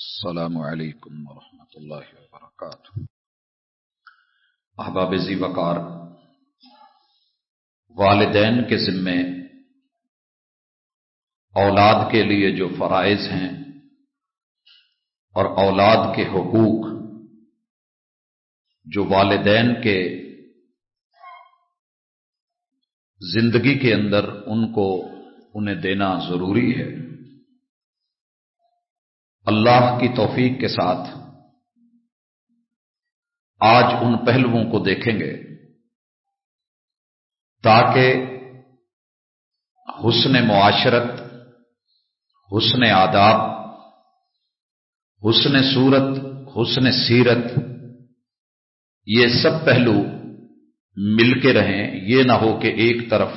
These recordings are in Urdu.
السلام علیکم ورحمۃ اللہ وبرکاتہ۔ احباب زی وقار، والدین کے ذمے، اولاد کے لیے جو فرائض ہیں اور اولاد کے حقوق، جو والدین کے زندگی کے اندر ان کو انہیں دینا ضروری ہے۔ اللہ کی توفیق کے ساتھ آج ان پہلوؤں کو دیکھیں گے تاکہ حسن معاشرت، حسن آداب، حسن صورت، حسن سیرت، یہ سب پہلو مل کے رہیں، یہ نہ ہو کہ ایک طرف۔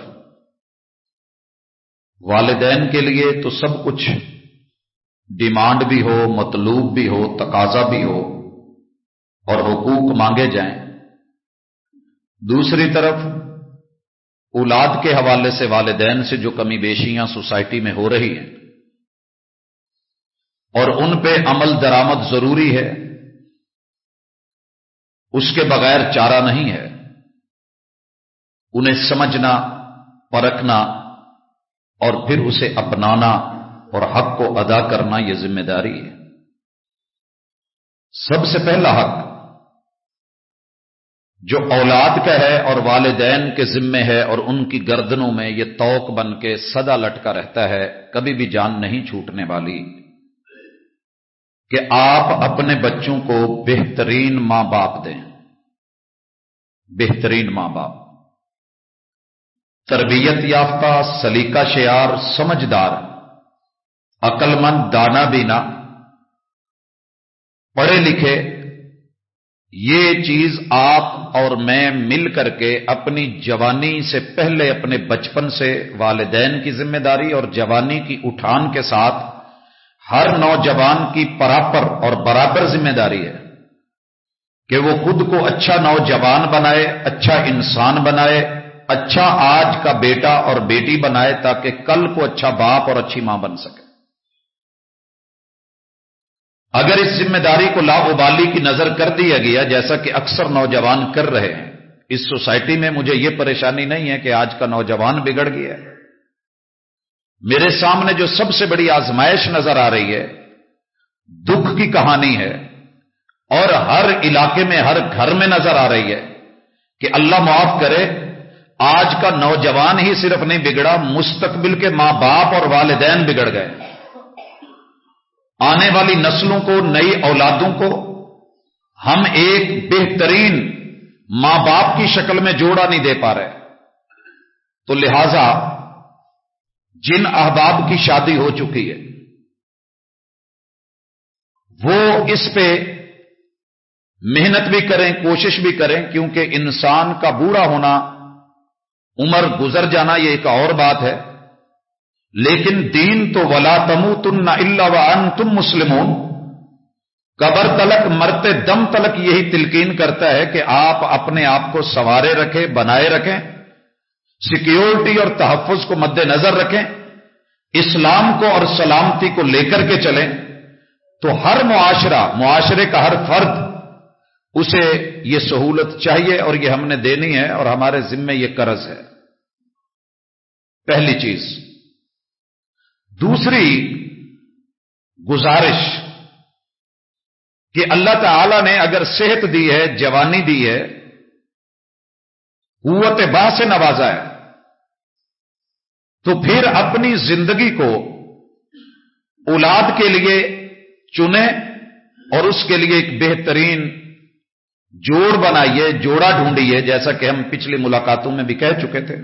والدین کے لیے تو سب کچھ ڈیمانڈ بھی ہو، مطلوب بھی ہو، تقاضا بھی ہو اور حقوق مانگے جائیں۔ دوسری طرف، اولاد کے حوالے سے والدین سے جو کمی بیشیاں سوسائٹی میں ہو رہی ہیں اور ان پہ عمل درآمد ضروری ہے، اس کے بغیر چارہ نہیں ہے۔ انہیں سمجھنا، پرکھنا اور پھر اسے اپنانا اور حق کو ادا کرنا یہ ذمہ داری ہے۔ سب سے پہلا حق جو اولاد کا ہے اور والدین کے ذمے ہے اور ان کی گردنوں میں یہ توق بن کے سدا لٹکا رہتا ہے، کبھی بھی جان نہیں چھوٹنے والی۔ کہ آپ اپنے بچوں کو بہترین ماں باپ دیں۔ بہترین ماں باپ۔ تربیت یافتہ، سلیقہ شعار، سمجھدار۔ عقل مند دانا بینا، پڑھے لکھے، یہ چیز آپ اور میں مل کر کے اپنی جوانی سے پہلے اپنے بچپن سے والدین کی ذمہ داری اور جوانی کی اٹھان کے ساتھ ہر نوجوان کی پراپر اور برابر ذمہ داری ہے کہ وہ خود کو اچھا نوجوان بنائے اچھا انسان بنائے اچھا آج کا بیٹا اور بیٹی بنائے تاکہ کل کو اچھا باپ اور اچھی ماں بن سکے۔ اگر اس ذمہ داری کو لا ابالی کی نظر کر دیا گیا، جیسا کہ اکثر نوجوان کر رہے ہیں، اس سوسائٹی میں مجھے یہ پریشانی نہیں ہے کہ آج کا نوجوان بگڑ گیا ہے۔ میرے سامنے جو سب سے بڑی آزمائش نظر آ رہی ہے، دکھ کی کہانی ہے۔ اور ہر علاقے میں، ہر گھر میں نظر آ رہی ہے کہ اللہ معاف کرے، آج کا نوجوان ہی صرف نہیں بگڑا، مستقبل کے ماں باپ اور والدین بگڑ گئے۔ آنے والی نسلوں کو، نئی اولادوں کو ہم ایک بہترین ماں باپ کی شکل میں جوڑا نہیں دے پا رہے۔ تو لہذا جن احباب کی شادی ہو چکی ہے، وہ اس پہ محنت بھی کریں، کوشش بھی کریں، کیونکہ انسان کا بوڑھا ہونا، عمر گزر جانا یہ ایک اور بات ہے۔ لیکن دین تو ولا تمو تم نہ اللہ و ان تم مسلمون۔ قبر تلک، مرتے دم تلک یہی تلقین کرتا ہے کہ آپ اپنے آپ کو سوارے رکھیں، بنائے رکھیں، سیکیورٹی اور تحفظ کو مد نظر رکھیں، اسلام کو اور سلامتی کو لے کر کے چلیں۔ تو ہر معاشرہ، معاشرے کا ہر فرد، اسے یہ سہولت چاہیے اور یہ ہم نے دینی ہے اور ہمارے ذمے یہ قرض ہے۔ پہلی چیز۔ دوسری گزارش کہ اللہ تعالی نے اگر صحت دی ہے، جوانی دی ہے، قوت با سے نوازا ہے، تو پھر اپنی زندگی کو اولاد کے لیے چنیں اور اس کے لیے ایک بہترین جوڑ بنائیے، جوڑا ڈھونڈیے، جیسا کہ ہم پچھلی ملاقاتوں میں بھی کہہ چکے تھے۔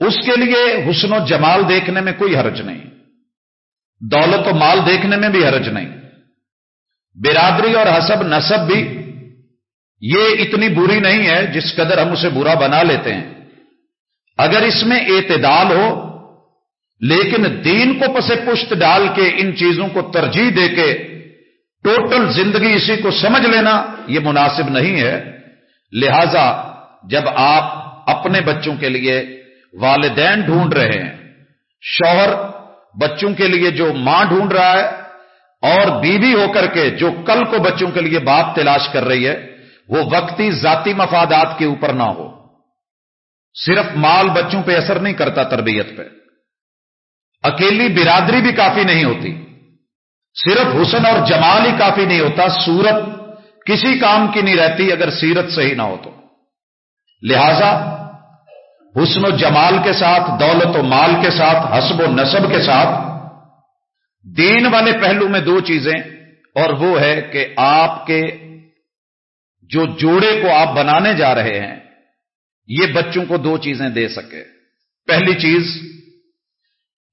اس کے لیے حسن و جمال دیکھنے میں کوئی حرج نہیں۔ دولت و مال دیکھنے میں بھی حرج نہیں۔ برادری اور حسب نصب بھی یہ اتنی بری نہیں ہے جس قدر ہم اسے برا بنا لیتے ہیں۔ اگر اس میں اعتدال ہو، لیکن دین کو پسے پشت ڈال کے ان چیزوں کو ترجیح دے کے ٹوٹل زندگی اسی کو سمجھ لینا یہ مناسب نہیں ہے۔ لہذا جب آپ اپنے بچوں کے لیے والدین ڈھونڈ رہے ہیں۔ شوہر بچوں کے لیے جو ماں ڈھونڈ رہا ہے اور بیوی ہو کر کے جو کل کو بچوں کے لیے باپ تلاش کر رہی ہے، وہ وقتی ذاتی مفادات کے اوپر نہ ہو۔ صرف مال بچوں پہ اثر نہیں کرتا تربیت پہ۔ اکیلی برادری بھی کافی نہیں ہوتی۔ صرف حسن اور جمال ہی کافی نہیں ہوتا، صورت کسی کام کی نہیں رہتی اگر سیرت صحیح نہ ہو تو۔ لہذا حسن و جمال کے ساتھ، دولت و مال کے ساتھ، حسب و نصب کے ساتھ۔ دین والے پہلو میں دو چیزیں، اور وہ ہے کہ آپ کے جو جوڑے کو آپ بنانے جا رہے ہیں، یہ بچوں کو دو چیزیں دے سکے۔ پہلی چیز،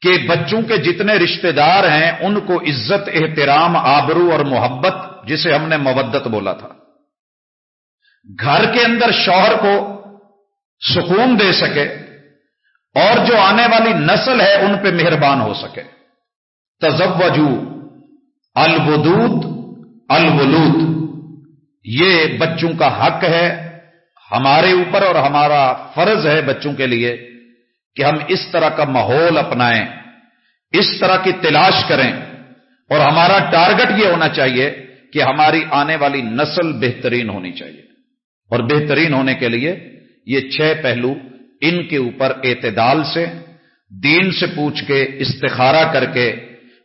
کہ بچوں کے جتنے رشتہ دار ہیں، ان کو عزت، احترام، آبرو اور محبت، جسے ہم نے مودت بولا تھا۔ گھر کے اندر شوہر کو سکون دے سکے اور جو آنے والی نسل ہے ان پہ مہربان ہو سکے۔ تزوجو الودود، الولود۔ یہ بچوں کا حق ہے، ہمارے اوپر اور ہمارا فرض ہے بچوں کے لیے کہ ہم اس طرح کا ماحول اپنائیں، اس طرح کی تلاش کریں۔ اور ہمارا ٹارگٹ یہ ہونا چاہیے کہ ہماری آنے والی نسل بہترین ہونی چاہیے۔ اور بہترین ہونے کے لیے یہ چھ پہلو ان کے اوپر اعتدال سے، دین سے پوچھ کے استخارہ کر کے،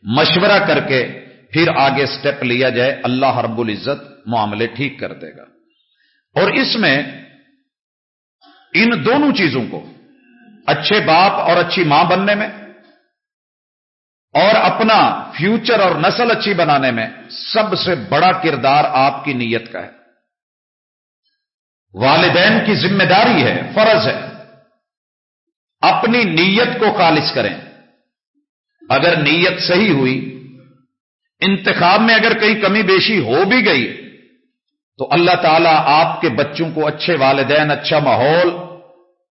مشورہ کر کے پھر آگے سٹیپ لیا جائے، اللہ رب العزت معاملے ٹھیک کر دے گا۔ اور اس میں ان دونوں چیزوں کو، اچھے باپ اور اچھی ماں بننے میں اور اپنا فیوچر اور نسل اچھی بنانے میں، سب سے بڑا کردار آپ کی نیت کا ہے۔ والدین کی ذمہ داری ہے، فرض ہے۔ اپنی نیت کو خالص کریں۔ اگر نیت صحیح ہوئی، انتخاب میں اگر کئی کمی بیشی ہو بھی گئی، تو اللہ تعالیٰ آپ کے بچوں کو اچھے والدین اچھا ماحول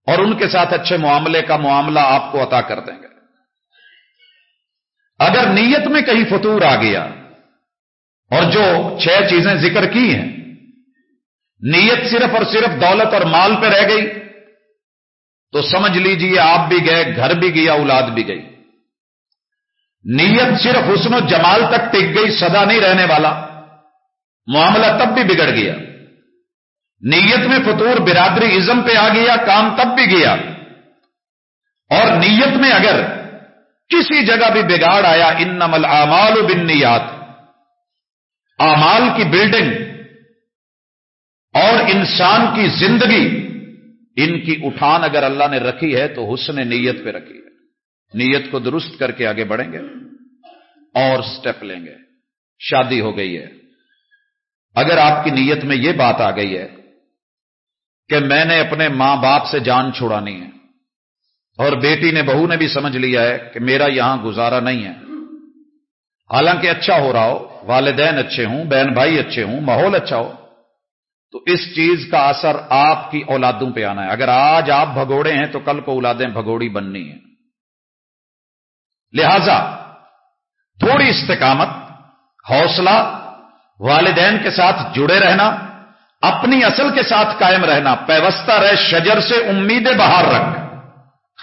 اور ان کے ساتھ اچھے معاملے کا معاملہ آپ کو عطا کر دیں گے۔ اگر نیت میں کہیں فطور آ گیا اور جو چھ چیزیں ذکر کی ہیں نیت صرف اور صرف دولت اور مال پہ رہ گئی۔ تو سمجھ لیجیے، آپ بھی گئے، گھر بھی گیا، اولاد بھی گئی۔ نیت صرف حسن و جمال تک ٹک گئی سدا نہیں رہنے والا۔ معاملہ تب بھی بگڑ گیا۔ نیت میں فطور، برادری ازم پہ آ گیا، کام تب بھی گیا۔ اور نیت میں اگر کسی جگہ بھی بگاڑ آیا ان نمل امال و بنیات امال کی بلڈنگ اور انسان کی زندگی ان کی اٹھان اگر اللہ نے رکھی ہے تو حسن نیت پہ رکھی ہے۔ نیت کو درست کر کے آگے بڑھیں گے اور سٹیپ لیں گے۔ شادی ہو گئی ہے۔ اگر آپ کی نیت میں یہ بات آ گئی ہے کہ میں نے اپنے ماں باپ سے جان چھوڑانی ہے اور بیٹی نے بہو نے بھی سمجھ لیا ہے کہ میرا یہاں گزارا نہیں ہے۔ حالانکہ اچھا ہو رہا ہو، والدین اچھے ہوں، بہن بھائی اچھے ہوں، ماحول اچھا ہو تو اس چیز کا اثر آپ کی اولادوں پہ آنا ہے۔ اگر آج آپ بھگوڑے ہیں تو کل کو اولادیں بھگوڑی بننی ہیں۔ لہذا تھوڑی استقامت، حوصلہ، والدین کے ساتھ جڑے رہنا، اپنی اصل کے ساتھ قائم رہنا، پیوستہ رہ شجر سے امیدیں باہر رکھ۔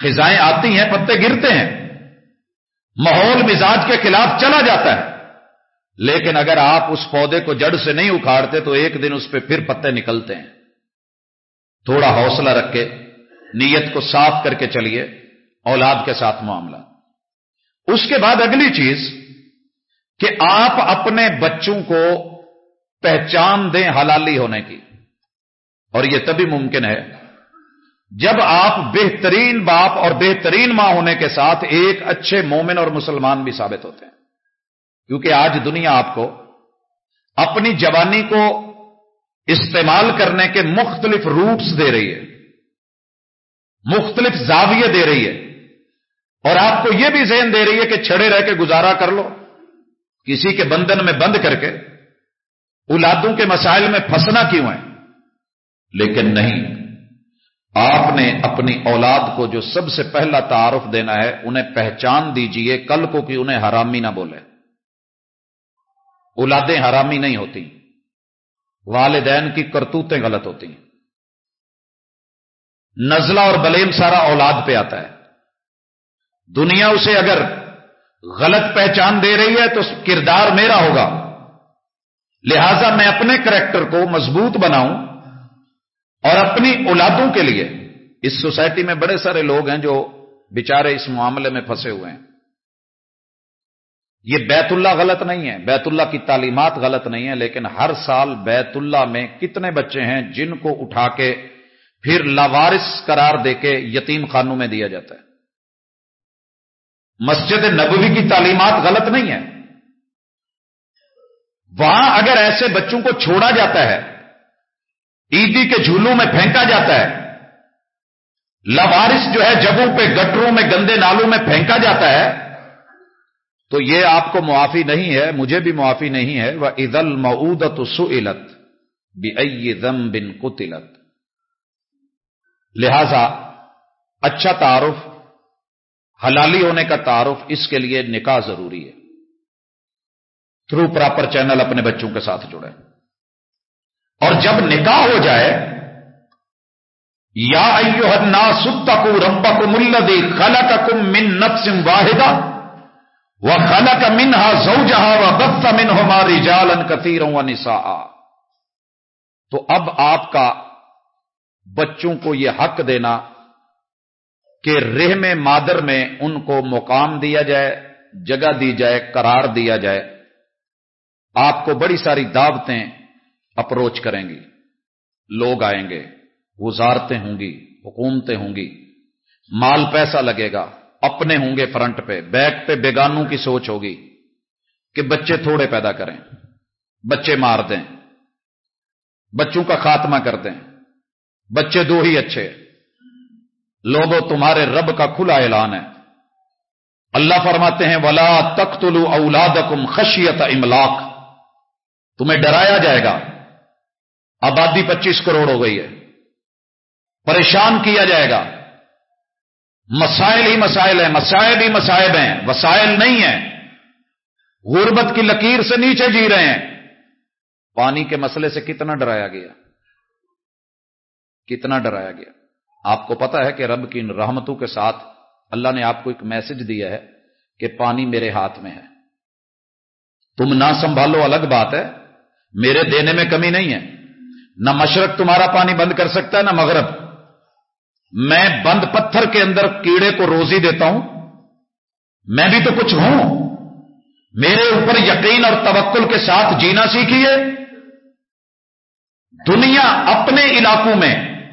خزائیں آتی ہیں، پتے گرتے ہیں۔ ماحول مزاج کے خلاف چلا جاتا ہے۔ لیکن اگر آپ اس پودے کو جڑ سے نہیں اکھاڑتے تو ایک دن اس پہ پھر پتے نکلتے ہیں۔ تھوڑا حوصلہ رکھ کے نیت کو صاف کر کے چلیے، اولاد کے ساتھ معاملہ۔ اس کے بعد اگلی چیز، کہ آپ اپنے بچوں کو پہچان دیں حلالی ہونے کی۔ اور یہ تبھی ممکن ہے، جب آپ بہترین باپ اور بہترین ماں ہونے کے ساتھ ایک اچھے مومن اور مسلمان بھی ثابت ہوتے ہیں۔ کیونکہ آج دنیا آپ کو اپنی جوانی کو استعمال کرنے کے مختلف روٹس دے رہی ہے، مختلف زاویے دے رہی ہے۔ اور آپ کو یہ بھی ذہن دے رہی ہے کہ چھڑے رہ کے گزارا کر لو، کسی کے بندن میں بند کر کے، اولادوں کے مسائل میں پھنسنا کیوں ہے؟ لیکن نہیں، آپ نے اپنی اولاد کو جو سب سے پہلا تعارف دینا ہے، انہیں پہچان دیجیے، کل کو کہ انہیں حرامی نہ بولے۔ اولادیں حرامی نہیں ہوتی۔ والدین کی کرتوتیں غلط ہوتی۔ ہیں نزلہ اور بلیم سارا اولاد پہ آتا ہے۔ دنیا اسے اگر غلط پہچان دے رہی ہے تو کردار میرا ہوگا۔ لہذا میں اپنے کریکٹر کو مضبوط بناؤں اور اپنی اولادوں کے لیے۔ اس سوسائٹی میں بڑے سارے لوگ ہیں جو بچارے اس معاملے میں پھنسے ہوئے ہیں۔ یہ بیت اللہ غلط نہیں ہے۔ بیت اللہ کی تعلیمات غلط نہیں ہے لیکن ہر سال بیت اللہ میں کتنے بچے ہیں جن کو اٹھا کے پھر لاوارس قرار دے کے یتیم خانوں میں دیا جاتا ہے۔ مسجد نبوی کی تعلیمات غلط نہیں ہے وہاں اگر ایسے بچوں کو چھوڑا جاتا ہے، عیدی کے جھولوں میں پھینکا جاتا ہے لوارس جو ہے جگہوں پہ، گٹروں میں، گندے نالوں میں پھینکا جاتا ہے تو یہ آپ کو معافی نہیں ہے، مجھے بھی معافی نہیں ہے وہ عید المعودت سلت بھی دم بن قتلت۔ لہذا اچھا تعارف، حلالی ہونے کا تعارف اس کے لیے نکاح ضروری ہے۔ تھرو پراپر چینل اپنے بچوں کے ساتھ جڑے۔ اور جب نکاح ہو جائے، یا ایو الناس اتقوا ربکم الذی خلقکم من نفس واحدہ۔ وخلق منها زوجها وبث منهما رجالا كثيرا ونساء. تو اب آپ کا بچوں کو یہ حق دینا کہ رہ میں مادر میں ان کو مقام دیا جائے، جگہ دی جائے، قرار دیا جائے۔ آپ کو بڑی ساری دعوتیں اپروچ کریں گی۔ لوگ آئیں گے وزارتیں ہوں گی، حکومتیں ہوں گی۔ مال پیسہ لگے گا۔ اپنے ہوں گے فرنٹ پہ، بیک پہ بیگانوں کی سوچ ہوگی کہ بچے تھوڑے پیدا کریں، بچے مار دیں، بچوں کا خاتمہ کر دیں، بچے دو ہی اچھے لوگوں، تمہارے رب کا کھلا اعلان ہے۔ اللہ فرماتے ہیں، ولا تخت اولاد خشیت املاک تمہیں ڈرایا جائے گا۔ آبادی پچیس کروڑ ہو گئی ہے۔ پریشان کیا جائے گا۔ مسائل ہی مسائل ہیں، مسائل ہی مسائب ہیں، وسائل نہیں ہیں۔ غربت کی لکیر سے نیچے جی رہے ہیں۔ پانی کے مسئلے سے کتنا ڈرایا گیا؟ کتنا ڈرایا گیا؟ آپ کو پتا ہے کہ رب کی ان رحمتوں کے ساتھ اللہ نے آپ کو ایک میسج دیا ہے کہ پانی میرے ہاتھ میں ہے۔ تم نہ سنبھالو الگ بات ہے، میرے دینے میں کمی نہیں ہے۔ نہ مشرق تمہارا پانی بند کر سکتا ہے، نہ مغرب۔ میں بند پتھر کے اندر کیڑے کو روزی دیتا ہوں، میں بھی تو کچھ ہوں۔ میرے اوپر یقین اور توکل کے ساتھ جینا سیکھیے۔ دنیا اپنے علاقوں میں،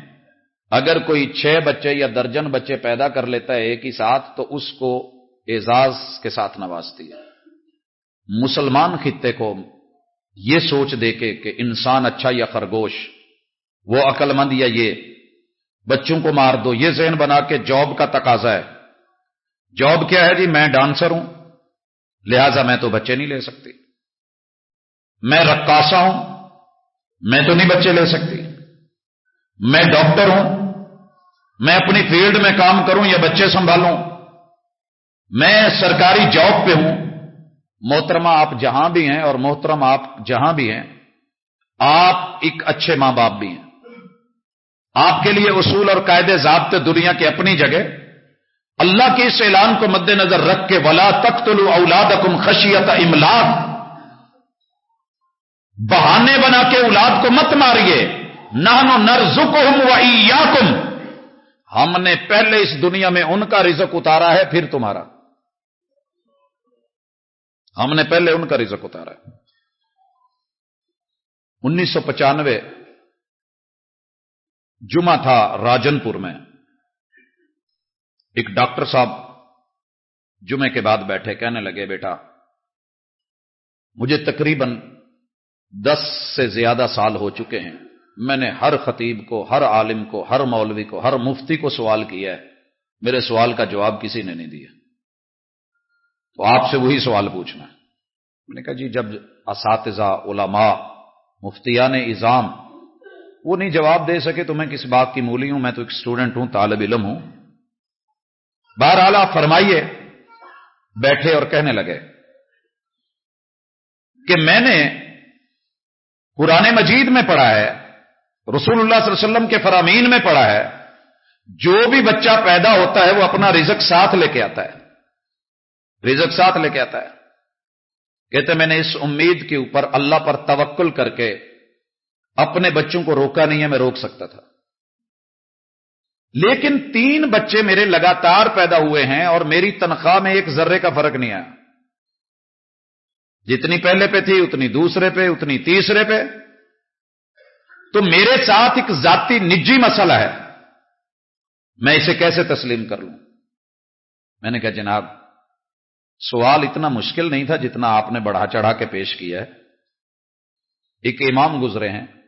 اگر کوئی چھ بچے یا درجن بچے پیدا کر لیتا ہے ایک ہی ساتھ، تو اس کو اعزاز کے ساتھ نوازتی ہے۔ مسلمان خطے کو یہ سوچ دے کے کہ انسان اچھا یا خرگوش، وہ عقل مند یا یہ بچوں کو مار دو، یہ ذہن بنا کے جاب کا تقاضا ہے۔ جاب کیا ہے جی؟ میں ڈانسر ہوں، لہذا میں تو بچے نہیں لے سکتی۔ میں رقاصا ہوں، میں تو نہیں بچے لے سکتی۔ میں ڈاکٹر ہوں، میں اپنی فیلڈ میں کام کروں یا بچے سنبھالوں۔ میں سرکاری جاب پہ ہوں۔ محترمہ، آپ جہاں بھی ہیں اور محترم، آپ جہاں بھی ہیں، آپ ایک اچھے ماں باپ بھی ہیں۔ آپ کے لیے اصول اور قاعدے ضابطے دنیا کی اپنی جگہ۔ اللہ کے اس اعلان کو مد نظر رکھ کے ولا تخت اولاد کم خشیت املاک بہانے بنا کے اولاد کو مت ماریے۔ نہ نر زکم ہم نے پہلے اس دنیا میں ان کا رزق اتارا ہے، پھر تمہارا۔ ہم نے پہلے ان کا رزق اتارا ہے۔ انیس سو پچانوے جمعہ تھا راجن پور میں۔ ایک ڈاکٹر صاحب جمعے کے بعد بیٹھے، کہنے لگے، بیٹا، مجھے تقریباً دس سے زیادہ سال ہو چکے ہیں۔ میں نے ہر خطیب کو، ہر عالم کو، ہر مولوی کو، ہر مفتی کو سوال کیا ہے۔ میرے سوال کا جواب کسی نے نہیں دیا۔ تو آپ سے وہی سوال پوچھنا ہے۔ میں نے کہا جی جب اساتذہ، علماء، مفتیان نظام وہ نہیں جواب دے سکے تو میں کس بات کی مولی ہوں، میں تو ایک اسٹوڈنٹ ہوں، طالب علم ہوں۔ بہرحال آپ فرمائیے، بیٹھے اور کہنے لگے کہ میں نے قرآن مجید میں پڑھا ہے، رسول اللہ صلی اللہ علیہ وسلم کے فرامین میں پڑھا ہے، جو بھی بچہ پیدا ہوتا ہے وہ اپنا رزق ساتھ لے کے آتا ہے۔ رزق ساتھ لے کے آتا ہے۔ کہتے میں نے اس امید کے اوپر اللہ پر توکل کر کے اپنے بچوں کو روکا نہیں ہے، میں روک سکتا تھا۔ لیکن تین بچے میرے لگاتار پیدا ہوئے ہیں اور میری تنخواہ میں ایک ذرے کا فرق نہیں آیا۔ جتنی پہلے پہ تھی، اتنی دوسرے پہ، اتنی تیسرے پہ۔ تو میرے ساتھ ایک ذاتی نجی مسئلہ ہے۔ میں اسے کیسے تسلیم کر لوں؟ میں نے کہا، جناب، سوال اتنا مشکل نہیں تھا جتنا آپ نے بڑھا چڑھا کے پیش کیا ہے۔ ایک امام گزرے ہیں۔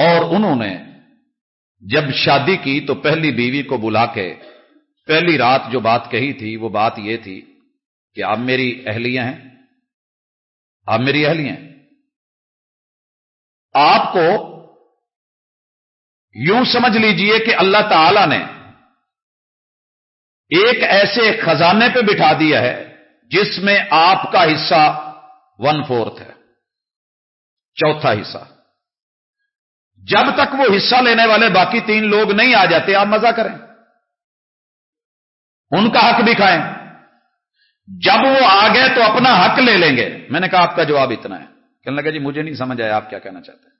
اور انہوں نے جب شادی کی تو پہلی بیوی کو بلا کے پہلی رات جو بات کہی تھی وہ بات یہ تھی کہ آپ میری اہلیاں ہیں؟ آپ میری اہلیاں ہیں؟ آپ کو یوں سمجھ لیجیے کہ اللہ تعالی نے ایک ایسے خزانے پہ بٹھا دیا ہے جس میں آپ کا حصہ ون فورتھ ہے، چوتھا حصہ۔ جب تک وہ حصہ لینے والے باقی تین لوگ نہیں آ جاتے، آپ مزہ کریں۔ ان کا حق بھی کھائیں۔ جب وہ آ گئے تو اپنا حق لے لیں گے۔ میں نے کہا، آپ کا جواب اتنا ہے۔ کہنے لگا جی مجھے نہیں سمجھ آیا، آپ کیا کہنا چاہتے ہیں؟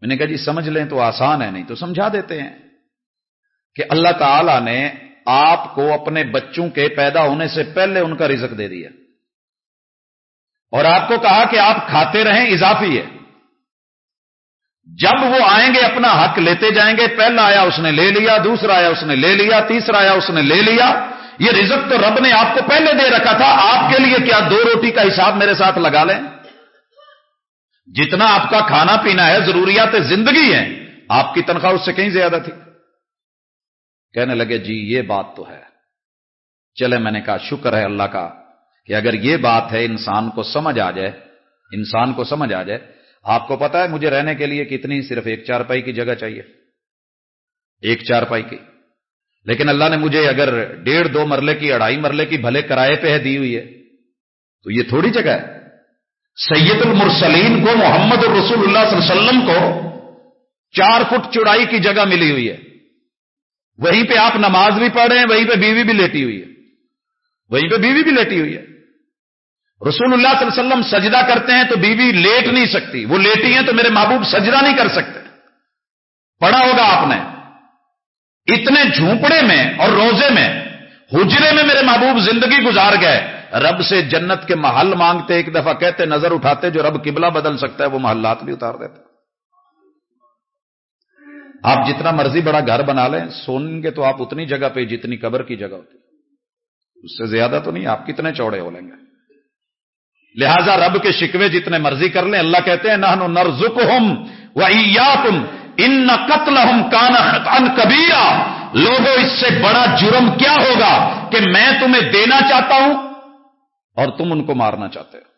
میں نے کہا جی سمجھ لیں تو آسان ہے، نہیں تو سمجھا دیتے ہیں کہ اللہ تعالی نے آپ کو اپنے بچوں کے پیدا ہونے سے پہلے ان کا رزق دے دیا۔ اور آپ کو کہا کہ آپ کھاتے رہیں، اضافی ہے۔ جب وہ آئیں گے، اپنا حق لیتے جائیں گے، پہلا آیا اس نے لے لیا، دوسرا آیا اس نے لے لیا، تیسرا آیا اس نے لے لیا۔ یہ رزق تو رب نے آپ کو پہلے دے رکھا تھا، آپ کے لیے کیا دو روٹی کا حساب میرے ساتھ لگا لیں؟ جتنا آپ کا کھانا پینا ہے، ضروریات زندگی ہیں، آپ کی تنخواہ اس سے کہیں زیادہ تھی؟ کہنے لگے جی یہ بات تو ہے۔ چلے، میں نے کہا، شکر ہے اللہ کا۔ کہ اگر یہ بات ہے انسان کو سمجھ آ جائے، انسان کو سمجھ آ جائے، آپ کو پتا ہے مجھے رہنے کے لیے کتنی صرف ایک چار پائی کی جگہ چاہیے؟ ایک چار پائی کی۔ لیکن اللہ نے مجھے اگر ڈیڑھ دو مرلے کی اڑائی مرلے کی بھلے کرائے پہ ہے دی ہوئی ہے، تو یہ تھوڑی جگہ ہے۔ سید المرسلین کو، محمد الرسول اللہ صلی اللہ علیہ وسلم کو چار فٹ چوڑائی کی جگہ ملی ہوئی ہے۔ وہیں پہ آپ نماز بھی پڑھ رہے ہیں، وہیں پہ بیوی بھی لیٹی ہوئی ہے۔ وہیں پہ بیوی بھی لیٹی ہوئی ہے۔ رسول اللہ صلی اللہ علیہ وسلم سجدہ کرتے ہیں تو بیوی لیٹ نہیں سکتی۔ وہ لیٹی ہیں تو میرے محبوب سجدہ نہیں کر سکتے۔ پڑھا ہوگا آپ نے۔ اتنے جھونپڑے میں اور روزے میں، حجرے میں میرے محبوب زندگی گزار گئے۔ رب سے جنت کے محل مانگتے، ایک دفعہ کہتے، نظر اٹھاتے، جو رب قبلہ بدل سکتا ہے، وہ محلات بھی اتار دیتے۔ آپ جتنا مرضی بڑا گھر بنا لیں سونیں گے تو آپ اتنی جگہ پہ، جتنی قبر کی جگہ ہوتی۔ اس سے زیادہ تو نہیں، آپ کتنے چوڑے ہو لیں گے۔ لہذا رب کے شکوے جتنے مرضی کر لیں، اللہ کہتے ہیں نہ نرزک ہم تم ان قتل ہم کان کبیرا۔ لوگوں اس سے بڑا جرم کیا ہوگا کہ میں تمہیں دینا چاہتا ہوں اور تم ان کو مارنا چاہتے ہو۔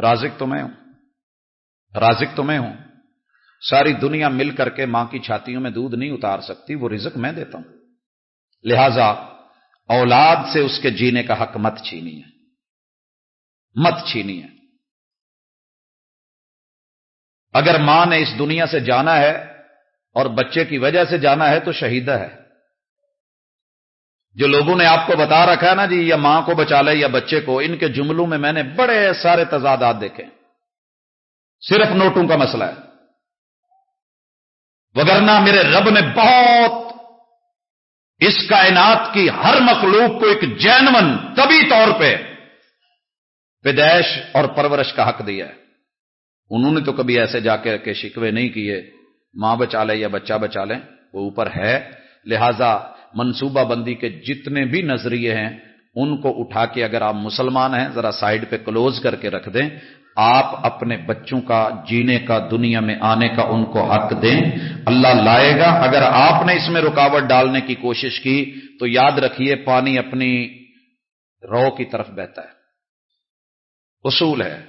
رازق تو میں ہوں۔ رازق تو میں ہوں۔ ساری دنیا مل کر کے ماں کی چھاتیوں میں دودھ نہیں اتار سکتی، وہ رزق میں دیتا ہوں۔ لہذا اولاد سے اس کے جینے کا حق مت چھینی ہے مت چھینی ہے۔ اگر ماں نے اس دنیا سے جانا ہے اور بچے کی وجہ سے جانا ہے تو شہیدہ ہے۔ جو لوگوں نے آپ کو بتا رکھا ہے نا جی یا ماں کو بچا لے یا بچے کو، ان کے جملوں میں میں نے بڑے سارے تضادات دیکھے۔ صرف نوٹوں کا مسئلہ ہے۔ وگرنہ میرے رب نے بہت اس کائنات کی ہر مخلوق کو ایک جینون طبی طور پہ پیدائش اور پرورش کا حق دیا ہے۔ انہوں نے تو کبھی ایسے جا کے شکوے نہیں کیے۔ ماں بچا لے یا بچہ بچا لیں وہ اوپر ہے۔ لہذا منصوبہ بندی کے جتنے بھی نظریے ہیں، ان کو اٹھا کے اگر آپ مسلمان ہیں، ذرا سائڈ پہ کلوز کر کے رکھ دیں۔ آپ اپنے بچوں کا، جینے کا، دنیا میں آنے کا ان کو حق دیں۔ اللہ لائے گا۔ اگر آپ نے اس میں رکاوٹ ڈالنے کی کوشش کی، تو یاد رکھیے، پانی اپنی رو کی طرف بہتا ہے۔ اصول ہے۔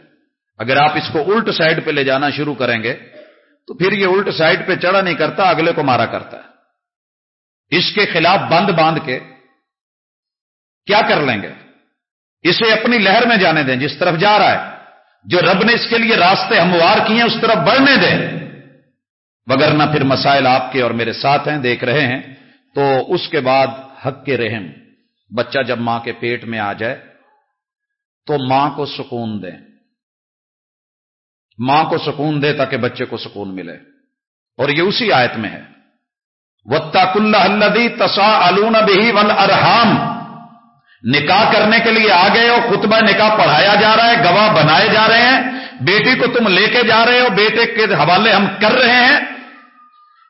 اگر آپ اس کو الٹ سائڈ پہ لے جانا شروع کریں گے، تو پھر یہ الٹ سائڈ پہ چڑھا نہیں کرتا، اگلے کو مارا کرتا ہے۔ اس کے خلاف بند باندھ کے کیا کر لیں گے؟ اسے اپنی لہر میں جانے دیں، جس طرف جا رہا ہے۔ جو رب نے اس کے لیے راستے ہموار کیے ہیں، اس طرف بڑھنے دیں۔ وگرنہ پھر مسائل آپ کے اور میرے ساتھ ہیں، دیکھ رہے ہیں۔ تو اس کے بعد حق کے رحم۔ بچہ جب ماں کے پیٹ میں آ جائے تو ماں کو سکون دیں۔ ماں کو سکون دے تاکہ بچے کو سکون ملے۔ اور یہ اسی آیت میں ہے۔ وطاق اللہ الدی تسا الون بہی ول ارحام نکاح کرنے کے لیے آ گئے ہو، خطبہ نکاح پڑھایا جا رہا ہے، گواہ بنائے جا رہے ہیں۔ بیٹی کو تم لے کے جا رہے ہو، بیٹے کے حوالے ہم کر رہے ہیں۔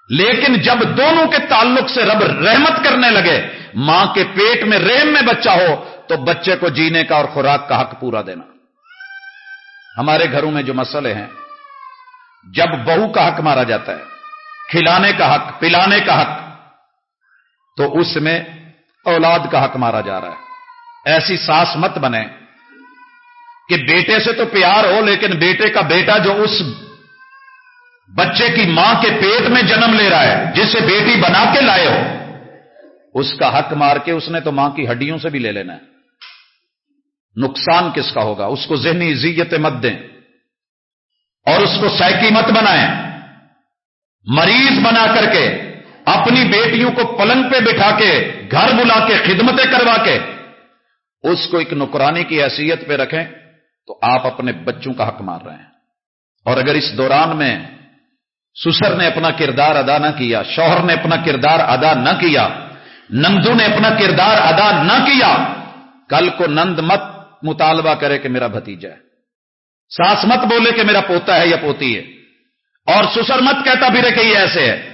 لیکن جب دونوں کے تعلق سے رب رحمت کرنے لگے، ماں کے پیٹ میں ریم میں بچہ ہو تو بچے کو جینے کا اور خوراک کا حق پورا دینا۔ ہمارے گھروں میں جو مسئلے ہیں، جب بہو کا حق مارا جاتا ہے، کھلانے کا حق، پلانے کا حق، تو اس میں اولاد کا حق مارا جا رہا ہے۔ ایسی ساس مت بنے کہ بیٹے سے تو پیار ہو، لیکن بیٹے کا بیٹا جو اس بچے کی ماں کے پیٹ میں جنم لے رہا ہے جسے بیٹی بنا کے لائے ہو، اس کا حق مار کے اس نے تو ماں کی ہڈیوں سے بھی لے لینا ہے۔ نقصان کس کا ہوگا؟ اس کو ذہنی عزیت مت دیں۔ اور اس کو سائکی مت بنائیں۔ مریض بنا کر کے، اپنی بیٹیوں کو پلنگ پہ بٹھا کے، گھر بلا کے، خدمتیں کروا کے، اس کو ایک نکرانی کی حیثیت پہ رکھیں تو آپ اپنے بچوں کا حق مار رہے ہیں۔ اور اگر اس دوران میں سسر نے اپنا کردار ادا نہ کیا، شوہر نے اپنا کردار ادا نہ کیا، نندو نے اپنا کردار ادا نہ کیا، کل کو نند مت مطالبہ کرے کہ میرا بھتیجا ہے۔ ساس مت بولے کہ میرا پوتا ہے یا پوتی ہے۔ اور سسر مت کہتا پھر کہ یہ ایسے ہے۔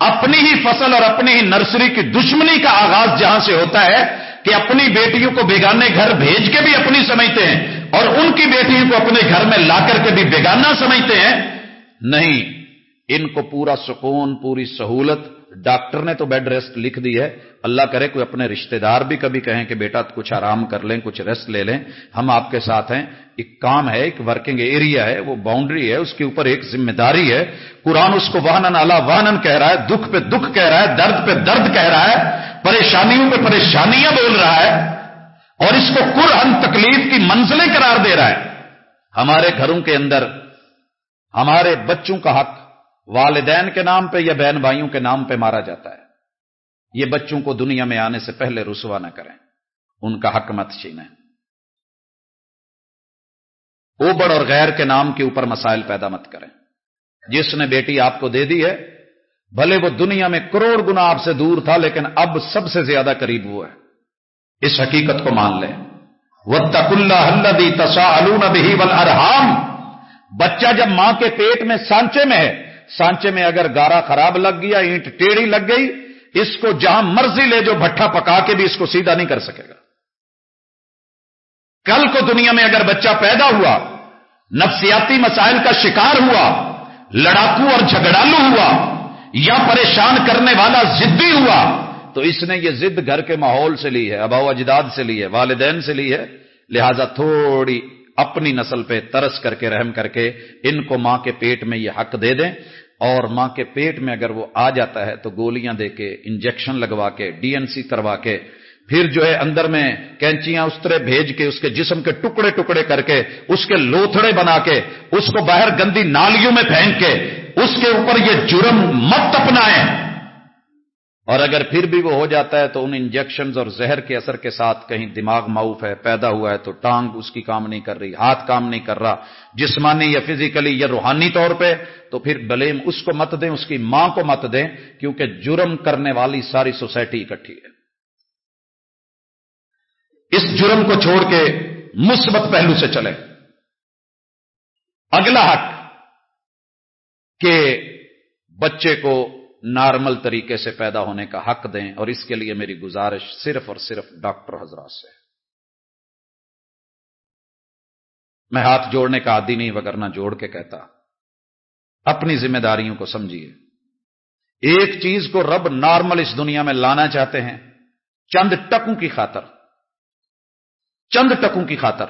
اپنی ہی فصل اور اپنی ہی نرسری کی دشمنی کا آغاز جہاں سے ہوتا ہے کہ اپنی بیٹیوں کو بیگانے گھر بھیج کے بھی اپنی سمجھتے ہیں اور ان کی بیٹیوں کو اپنے گھر میں لا کر کے بھی بیگانہ سمجھتے ہیں۔ نہیں، ان کو پورا سکون، پوری سہولت ڈاکٹر نے تو بیڈ ریسٹ لکھ دی ہے۔ اللہ کرے کوئی اپنے رشتہ دار بھی کبھی کہیں کہ بیٹا کچھ آرام کر لیں، کچھ ریسٹ لے لیں۔ ہم آپ کے ساتھ ہیں۔ ایک کام ہے، ایک ورکنگ ایریا ہے، وہ باؤنڈری ہے، اس کے اوپر ایک ذمہ داری ہے۔ قرآن اس کو واہن اللہ واہن کہہ رہا ہے، دکھ پہ دکھ کہہ رہا ہے، درد پہ درد کہہ رہا ہے، پریشانیوں پہ پریشانیاں بول رہا ہے۔ اور اس کو قرآن تکلیف کی منزلیں قرار دے رہا ہے۔ ہمارے گھروں کے اندر، ہمارے بچوں کا حق والدین کے نام پہ یا بہن بھائیوں کے نام پہ مارا جاتا ہے۔ یہ بچوں کو دنیا میں آنے سے پہلے رسوا نہ کریں۔ ان کا حق مت چھینیں۔ اوبڑ اور غیر کے نام کے اوپر مسائل پیدا مت کریں۔ جس نے بیٹی آپ کو دے دی ہے، بھلے وہ دنیا میں کروڑ گنا آپ سے دور تھا، لیکن اب سب سے زیادہ قریب ہوا ہے۔ اس حقیقت کو مان لیں۔ وہ تک اللہ تسا البی ارحام بچہ جب ماں کے پیٹ میں سانچے میں ہے سانچے میں اگر گارا خراب لگ گیا، اینٹ ٹیڑھی لگ گئی، اس کو جہاں مرضی لے جو بھٹا پکا کے بھی اس کو سیدھا نہیں کر سکے گا۔ کل کو دنیا میں اگر بچہ پیدا ہوا، نفسیاتی مسائل کا شکار ہوا، لڑاکو اور جھگڑالو ہوا، یا پریشان کرنے والا زدی ہوا، تو اس نے یہ زد گھر کے ماحول سے لی ہے اباؤ اجداد سے لی ہے، والدین سے لی ہے، لہذا تھوڑی اپنی نسل پہ ترس کر کے رحم کر کے ان کو ماں کے پیٹ میں یہ حق دے دیں اور ماں کے پیٹ میں اگر وہ آ جاتا ہے تو گولیاں دے کے، انجیکشن لگوا کے، ڈی این سی کروا کے، پھر جو ہے اندر میں کینچیاں اس طرح بھیج کے، اس کے جسم کے ٹکڑے ٹکڑے کر کے، اس کے لوتھڑے بنا کے، اس کو باہر گندی نالیوں میں پھینک کے، اس کے اوپر یہ جرم مت اپنائیں۔ اور اگر پھر بھی وہ ہو جاتا ہے تو ان انجیکشنز اور زہر کے اثر کے ساتھ کہیں دماغ معاف ہے، پیدا ہوا ہے تو ٹانگ اس کی کام نہیں کر رہی، ہاتھ کام نہیں کر رہا، جسمانی یا فزیکلی یا روحانی طور پہ، تو پھر بلیم اس کو مت دیں، اس کی ماں کو مت دیں، کیونکہ جرم کرنے والی ساری سوسائٹی اکٹھی ہے۔ اس جرم کو چھوڑ کے مثبت پہلو سے چلے اگلا حق کہ بچے کو نارمل طریقے سے پیدا ہونے کا حق دیں اور اس کے لیے میری گزارش صرف اور صرف ڈاکٹر حضرات سے میں ہاتھ جوڑنے کا عادی نہیں وگرنہ جوڑ کے کہتا، اپنی ذمہ داریوں کو سمجھیے۔ ایک چیز کو رب نارمل اس دنیا میں لانا چاہتے ہیں، چند ٹکوں کی خاطر۔ چند ٹکوں کی خاطر۔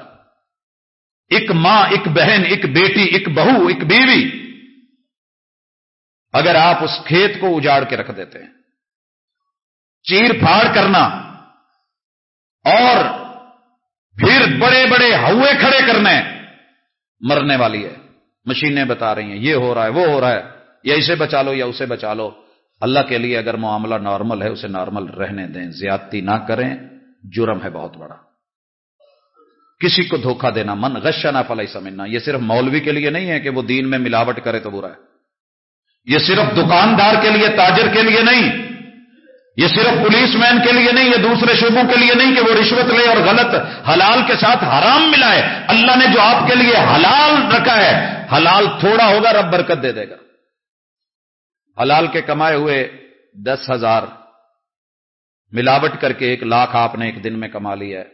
ایک ماں، ایک بہن، ایک بیٹی، ایک بہو، ایک بیوی۔ اگر آپ اس کھیت کو اجاڑ کے رکھ دیتے ہیں۔ چیر پھاڑ کرنا اور پھر بڑے بڑے ہوئے کھڑے کرنے مرنے والی ہے۔ مشینیں بتا رہی ہیں، یہ ہو رہا ہے، وہ ہو رہا ہے۔ یا اسے بچا لو یا اسے بچا لو۔ اللہ کے لیے اگر معاملہ نارمل ہے، اسے نارمل رہنے دیں۔ زیادتی نہ کریں، جرم ہے بہت بڑا۔ کسی کو دھوکہ دینا من غشہ نہ فلائی سمجھنا یہ صرف مولوی کے لیے نہیں ہے کہ وہ دین میں ملاوٹ کرے تو برا ہے۔ یہ صرف دکاندار کے لیے، تاجر کے لیے نہیں، یہ صرف پولیس مین کے لیے نہیں، یہ دوسرے شعبوں کے لیے نہیں کہ وہ رشوت لے اور غلط حلال کے ساتھ حرام ملائے۔ اللہ نے جو آپ کے لیے حلال رکھا ہے، حلال تھوڑا ہوگا، رب برکت دے دے گا۔ حلال کے کمائے ہوئے دس ہزار ملاوٹ کر کے ایک لاکھ آپ نے ایک دن میں کما لیا ہے۔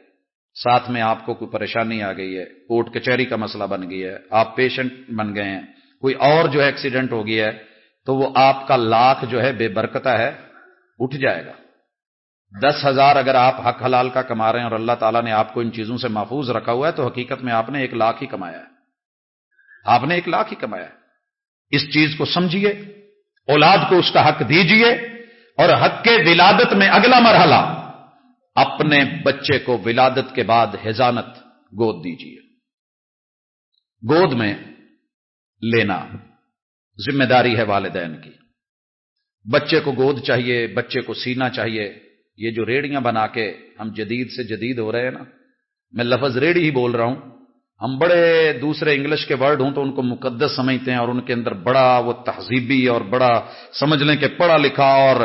ساتھ میں آپ کو کوئی پریشانی آ گئی ہے، کوٹ کچہری کا مسئلہ بن گیا ہے۔ آپ پیشنٹ بن گئے ہیں، کوئی اور جو ایکسیڈنٹ ہو گیا ہے تو وہ آپ کا لاکھ جو ہے بے برکتا ہے، اٹھ جائے گا۔ دس ہزار اگر آپ حق حلال کا کما رہے ہیں اور اللہ تعالیٰ نے آپ کو ان چیزوں سے محفوظ رکھا ہوا ہے، تو حقیقت میں آپ نے ایک لاکھ ہی کمایا ہے۔ آپ نے ایک لاکھ ہی کمایا ہے۔ اس چیز کو سمجھیے، اولاد کو اس کا حق دیجیے اور حق کے ولادت میں اگلا مرحلہ، اپنے بچے کو ولادت کے بعد حضانت گود دیجیے گود میں لینا۔ ذمہ داری ہے والدین کی۔ بچے کو گود چاہیے، بچے کو سینا چاہیے۔ یہ جو ریڑیاں بنا کے ہم جدید سے جدید ہو رہے ہیں نا، میں لفظ ریڑی ہی بول رہا ہوں۔ ہم بڑے دوسرے انگلش کے ورڈ ہوں تو ان کو مقدس سمجھتے ہیں اور ان کے اندر بڑا وہ تہذیبی اور بڑا سمجھ لیں کہ پڑھا لکھا اور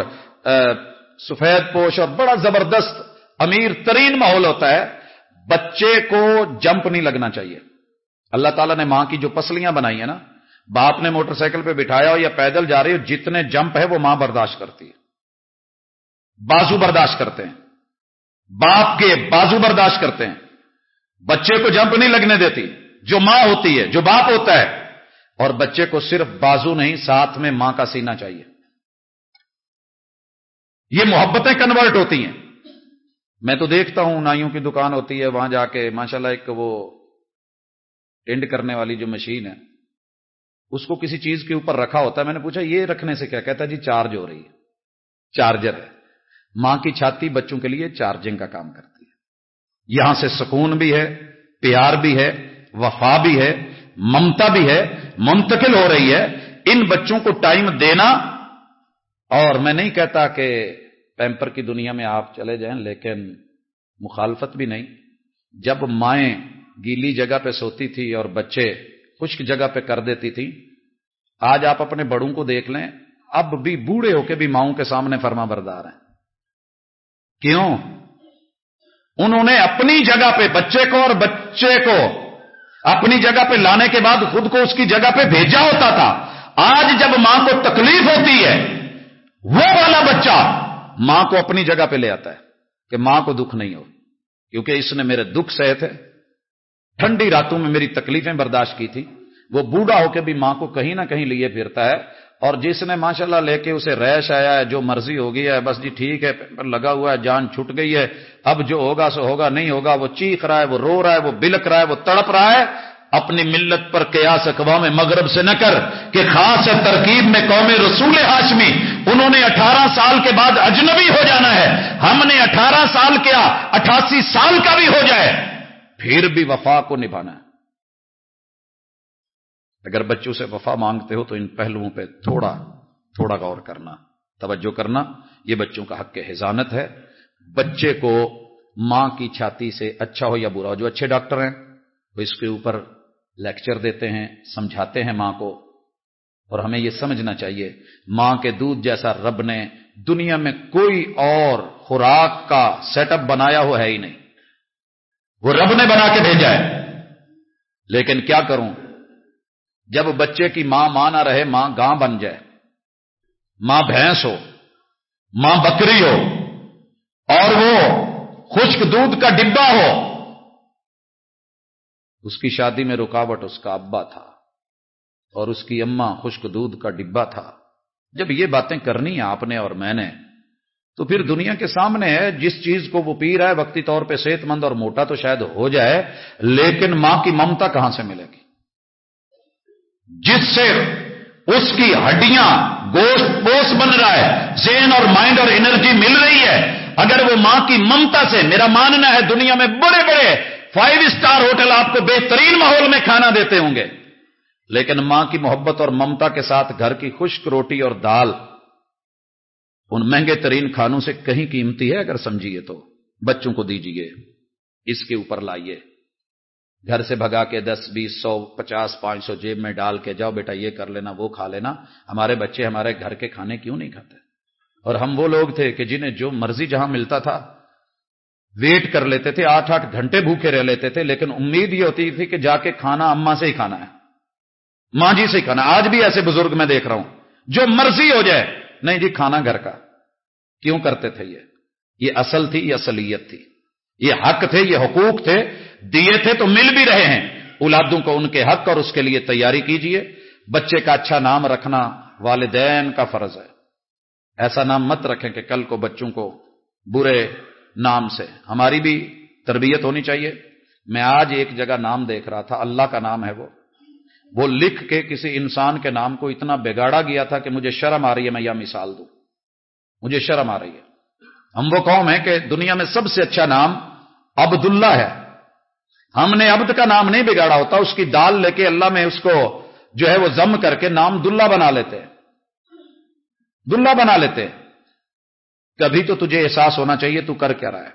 سفید پوش اور بڑا زبردست امیر ترین ماحول ہوتا ہے۔ بچے کو جمپ نہیں لگنا چاہیے۔ اللہ تعالیٰ نے ماں کی جو پسلیاں بنائی ہیں نا باپ نے موٹر سائیکل پہ بٹھایا ہو یا پیدل جا رہی ہو، جتنے جمپ ہے وہ ماں برداشت کرتی ہے۔ بازو برداشت کرتے ہیں۔ باپ کے بازو برداشت کرتے ہیں۔ بچے کو جمپ نہیں لگنے دیتی، جو ماں ہوتی ہے، جو باپ ہوتا ہے۔ اور بچے کو صرف بازو نہیں، ساتھ میں ماں کا سینا چاہیے۔ یہ محبتیں کنورٹ ہوتی ہیں۔ میں تو دیکھتا ہوں، نائیوں کی دکان ہوتی ہے، وہاں جا کے ماشاءاللہ ایک وہ ٹینڈ کرنے والی جو مشین ہے اس کو کسی چیز کے اوپر رکھا ہوتا ہے، میں نے پوچھا، یہ رکھنے سے کیا کہتا ہے؟ جی چارج ہو رہی ہے۔ چارجر ہے۔ ماں کی چھاتی بچوں کے لیے چارجنگ کا کام کرتی ہے۔ یہاں سے سکون بھی ہے، پیار بھی ہے، وفا بھی ہے، ممتا بھی ہے، منتقل ہو رہی ہے۔ ان بچوں کو ٹائم دینا، اور میں نہیں کہتا کہ پیمپر کی دنیا میں آپ چلے جائیں، لیکن مخالفت بھی نہیں۔ جب مائیں گیلی جگہ پہ سوتی تھی اور بچے خشک جگہ پہ کر دیتی تھی۔ آج آپ اپنے بڑوں کو دیکھ لیں، اب بھی بوڑھے ہو کے بھی ماؤں کے سامنے فرما بردار ہیں۔ کیوں؟ انہوں نے اپنی جگہ پہ بچے کو اور بچے کو اپنی جگہ پہ لانے کے بعد خود کو اس کی جگہ پہ بھیجا ہوتا تھا۔ آج جب ماں کو تکلیف ہوتی ہے، وہ والا بچہ ماں کو اپنی جگہ پہ لے آتا ہے کہ ماں کو دکھ نہیں ہو، کیونکہ اس نے میرے دکھ سہے تھے۔ ٹھنڈی راتوں میں میری تکلیفیں برداشت کی تھی۔ وہ بوڑھا ہو کے بھی ماں کو کہیں نہ کہیں لیے پھرتا ہے۔ اور جس نے ماشاءاللہ لے کے اسے ریش آیا ہے، جو مرضی ہو گئی ہے، بس جی ٹھیک ہے لگا ہوا ہے، جان چھٹ گئی ہے۔ اب جو ہوگا سو ہوگا، نہیں ہوگا، وہ چیخ رہا ہے، وہ رو رہا ہے، وہ بلک رہا ہے، وہ تڑپ رہا ہے۔ اپنی ملت پر قیاس اقوام مغرب سے نہ کر کہ خاص ترکیب میں قوم رسول ہاشمی، انہوں نے اٹھارہ سال کے بعد اجنبی ہو جانا ہے۔ ہم نے اٹھارہ سال کیا، اٹھاسی سال کا بھی ہو جائے۔ پھر بھی وفا کو نبھانا ہے۔ اگر بچوں سے وفا مانگتے ہو تو ان پہلوؤں پہ تھوڑا تھوڑا غور کرنا، توجہ کرنا۔ یہ بچوں کا حق حضانت ہے۔ بچے کو ماں کی چھاتی سے اچھا ہو یا برا ہو، جو اچھے ڈاکٹر ہیں، وہ اس کے اوپر لیکچر دیتے ہیں، سمجھاتے ہیں ماں کو۔ اور ہمیں یہ سمجھنا چاہیے، ماں کے دودھ جیسا رب نے دنیا میں کوئی اور خوراک کا سیٹ اپ بنایا ہوا ہے ہی نہیں۔ وہ رب نے بنا کے بھیجا ہے۔ لیکن کیا کروں؟ جب بچے کی ماں ماں نہ رہے، ماں گاں بن جائے۔ ماں بھینس ہو، ماں بکری ہو، اور وہ خشک دودھ کا ڈبا ہو۔ اس کی شادی میں رکاوٹ اس کا ابا تھا، اور اس کی اما خشک دودھ کا ڈبا تھا۔ جب یہ باتیں کرنی ہیں آپ نے اور میں نے تو پھر دنیا کے سامنے ہے، جس چیز کو وہ پی رہا ہے، وقتی طور پہ صحت مند اور موٹا تو شاید ہو جائے، لیکن ماں کی ممتا کہاں سے ملے گی؟ جس سے اس کی ہڈیاں گوشت پوس بن رہا ہے، ذہن اور مائنڈ اور انرجی مل رہی ہے، اگر وہ ماں کی ممتا سے، میرا ماننا ہے دنیا میں بڑے بڑے فائیو اسٹار ہوٹل آپ کو بہترین ماحول میں کھانا دیتے ہوں گے۔ لیکن ماں کی محبت اور ممتا کے ساتھ گھر کی خشک روٹی اور دال ان مہنگے ترین کھانوں سے کہیں قیمتی ہے اگر سمجھیے تو؟ بچوں کو دیجیے، اس کے اوپر لائیے۔ گھر سے بھگا کے دس، بیس، سو، پچاس، پانچ سو جیب میں ڈال کے جاؤ بیٹا، یہ کر لینا، وہ کھا لینا، ہمارے بچے ہمارے گھر کے کھانے کیوں نہیں کھاتے؟ اور ہم وہ لوگ تھے کہ جنہیں جو مرضی جہاں ملتا تھا، ویٹ کر لیتے تھے، آٹھ آٹھ گھنٹے بھوکے رہ لیتے تھے، لیکن امید یہ ہوتی تھی کہ جا کے کھانا اما سے ہی کھانا ہے، ماں جی سے ہی کھانا آج بھی ایسے بزرگ میں دیکھ رہا ہوں، جو مرضی ہو جائے نہیں جی کھانا گھر کا۔ کیوں کرتے تھے یہ؟ یہ اصل تھی، یہ اصلیت تھی۔ یہ حق تھے، یہ حقوق تھے، دیے تھے تو مل بھی رہے ہیں۔ اولادوں کو ان کے حق اور اس کے لیے تیاری کیجیے۔ بچے کا اچھا نام رکھنا والدین کا فرض ہے۔ ایسا نام مت رکھیں کہ کل کو بچوں کو برے نام سے۔ ہماری بھی تربیت ہونی چاہیے۔ میں آج ایک جگہ نام دیکھ رہا تھا، اللہ کا نام ہے وہ۔ وہ لکھ کے کسی انسان کے نام کو اتنا بگاڑا گیا تھا کہ مجھے شرم آ رہی ہے، میں یہ مثال دوں۔ مجھے شرم آ رہی ہے۔ ہم وہ قوم ہے کہ دنیا میں سب سے اچھا نام عبداللہ ہے۔ ہم نے عبد کا نام نہیں بگاڑا ہوتا، اس کی دال لے کے اللہ میں اس کو جو ہے وہ زم کر کے نام دلہ بنا لیتے دلہ بنا لیتے کبھی تو تجھے احساس ہونا چاہیے، تو کر کیا رہا ہے؟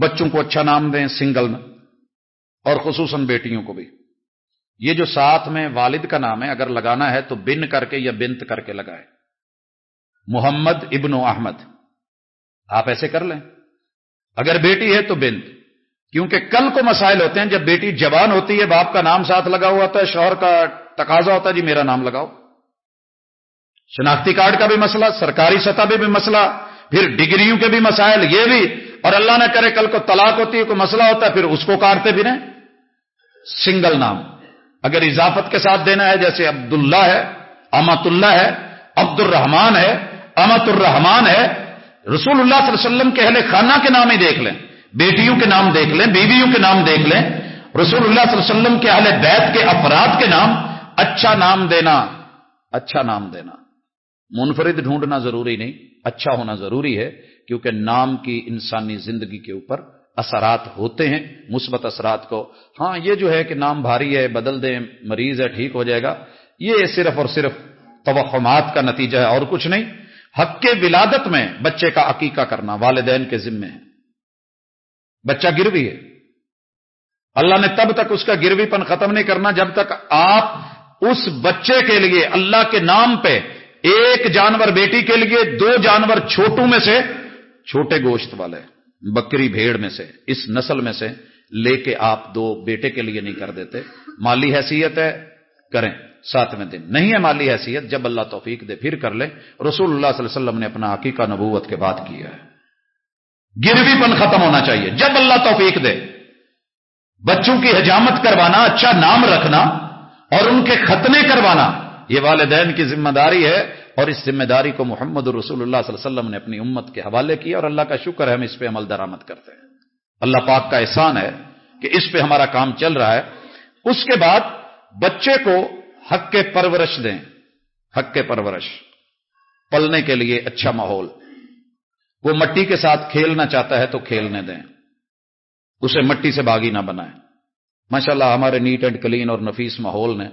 بچوں کو اچھا نام دیں، سنگل میں، اور خصوصاً بیٹیوں کو بھی۔ یہ جو ساتھ میں والد کا نام ہے، اگر لگانا ہے تو بن کر کے یا بنت کر کے لگائے محمد ابن احمد، آپ ایسے کر لیں۔ اگر بیٹی ہے تو بنت، کیونکہ کل کو مسائل ہوتے ہیں، جب بیٹی جوان ہوتی ہے، باپ کا نام ساتھ لگا ہوا ہوتا ہے، شوہر کا تقاضا ہوتا ہے جی میرا نام لگاؤ۔ شناختی کارڈ کا بھی مسئلہ، سرکاری سطح پہ بھی مسئلہ، پھر ڈگریوں کے بھی مسائل، یہ بھی۔ اور اللہ نہ کرے کل کو طلاق ہوتی ہے، کوئی مسئلہ ہوتا ہے، پھر اس کو کاٹتے بھی نہیں سنگل نام۔ اگر اضافت کے ساتھ دینا ہے، جیسے عبداللہ ہے امت اللہ ہے عبد الرحمان ہے امت الرحمان ہے، رسول اللہ صلی اللہ علیہ وسلم کے اہل خانہ کے نام ہی دیکھ لیں، بیٹیوں کے نام دیکھ لیں، بیویوں کے نام دیکھ لیں، رسول اللہ صلی اللہ علیہ وسلم کے اہل بیت کے افراد کے نام اچھا نام دینا اچھا نام دینا۔ منفرد ڈھونڈنا ضروری نہیں اچھا ہونا ضروری ہے، کیونکہ نام کی انسانی زندگی کے اوپر اثرات ہوتے ہیں، مثبت اثرات کو۔ ہاں یہ جو ہے کہ نام بھاری ہے، بدل دیں، مریض ہے، ٹھیک ہو جائے گا۔ یہ صرف اور صرف توقمات کا نتیجہ ہے اور کچھ نہیں۔ حق کے ولادت میں بچے کا عقیقہ کرنا، والدین کے ذمے ہے۔ بچہ گروی ہے۔ اللہ نے تب تک اس کا گروی پن ختم نہیں کرنا جب تک آپ اس بچے کے لیے، اللہ کے نام پہ ایک جانور بیٹی کے لیے، دو جانور چھوٹوں میں سے چھوٹے گوشت والے بکری بھیڑ میں سے، اس نسل میں سے لے کے آپ دو بیٹے کے لیے نہیں کر دیتے۔ مالی حیثیت ہے، کریں۔ ساتویں دن۔ نہیں ہے مالی حیثیت، جب اللہ توفیق دے، پھر کر لے۔ رسول اللہ صلی اللہ علیہ وسلم نے اپنا عقیقہ نبوت کے بعد کیا ہے۔ گروی پن ختم ہونا چاہیے۔ جب اللہ توفیق دے، بچوں کی حجامت کروانا اچھا نام رکھنا اور ان کے ختنے کروانا، یہ والدین کی ذمہ داری ہے اور اس ذمہ داری کو محمد رسول اللہ صلی اللہ علیہ وسلم نے اپنی امت کے حوالے کیا اور اللہ کا شکر ہے ہم اس پہ عمل درآمد کرتے ہیں۔ اللہ پاک کا احسان ہے کہ اس پہ ہمارا کام چل رہا ہے۔ اس کے بعد بچے کو حق کے پرورش دیں۔ حق کے پرورش۔ پلنے کے لیے اچھا ماحول۔ وہ مٹی کے ساتھ کھیلنا چاہتا ہے تو کھیلنے دیں۔ اسے مٹی سے باغی نہ بنائیں۔ ماشاءاللہ ہمارے نیٹ اینڈ کلین اور نفیس ماحول نے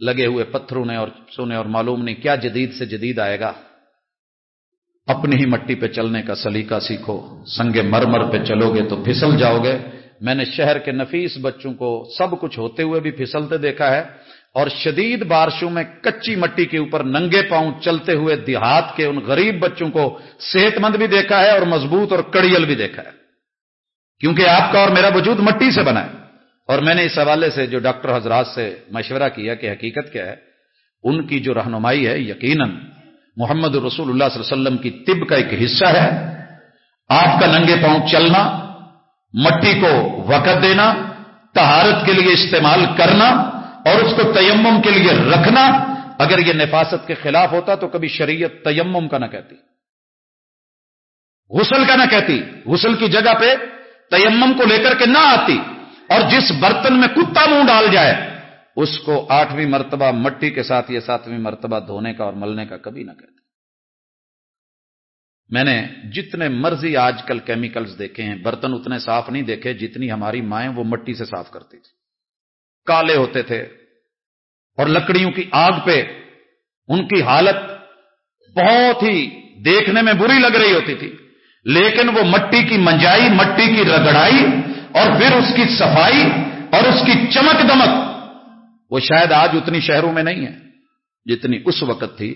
لگے ہوئے پتھروں نے اور سونے اور معلوم نہیں کیا جدید سے جدید آئے گا۔ اپنی ہی مٹی پہ چلنے کا سلیقہ سیکھو۔ سنگ مرمر پہ چلو گے تو پھسل جاؤ گے۔ میں نے شہر کے نفیس بچوں کو سب کچھ ہوتے ہوئے بھی پھسلتے دیکھا ہے اور شدید بارشوں میں کچی مٹی کے اوپر ننگے پاؤں چلتے ہوئے دیہات کے ان غریب بچوں کو صحت مند بھی دیکھا ہے اور مضبوط اور کڑیل بھی دیکھا ہے۔ کیونکہ آپ کا اور میرا وجود مٹی سے بنا ہے۔ اور میں نے اس حوالے سے جو ڈاکٹر حضرات سے مشورہ کیا کہ حقیقت کیا ہے، ان کی جو رہنمائی ہے، یقیناً محمد رسول اللہ صلی اللہ علیہ وسلم کی طب کا ایک حصہ ہے۔ آپ کا ننگے پاؤں چلنا، مٹی کو وقت دینا تہارت کے لیے استعمال کرنا اور اس کو تیمم کے لیے رکھنا، اگر یہ نفاست کے خلاف ہوتا تو کبھی شریعت تیمم کا نہ کہتی۔ غسل کا نہ کہتی، غسل کی جگہ پہ تیمم کو لے کر کے نہ آتی۔ اور جس برتن میں کتا منہ ڈال جائے، اس کو آٹھویں مرتبہ مٹی کے ساتھ یا ساتویں مرتبہ دھونے کا اور ملنے کا کبھی نہ کہتی میں نے جتنے مرضی آج کل کیمیکلز دیکھے ہیں، برتن اتنے صاف نہیں دیکھے جتنی ہماری مائیں وہ مٹی سے صاف کرتی تھی۔ کالے ہوتے تھے اور لکڑیوں کی آگ پہ ان کی حالت بہت ہی دیکھنے میں بری لگ رہی ہوتی تھی، لیکن وہ مٹی کی منجائی، مٹی کی رگڑائی اور پھر اس کی صفائی اور اس کی چمک دمک، وہ شاید آج اتنی شہروں میں نہیں ہے، جتنی اس وقت تھی۔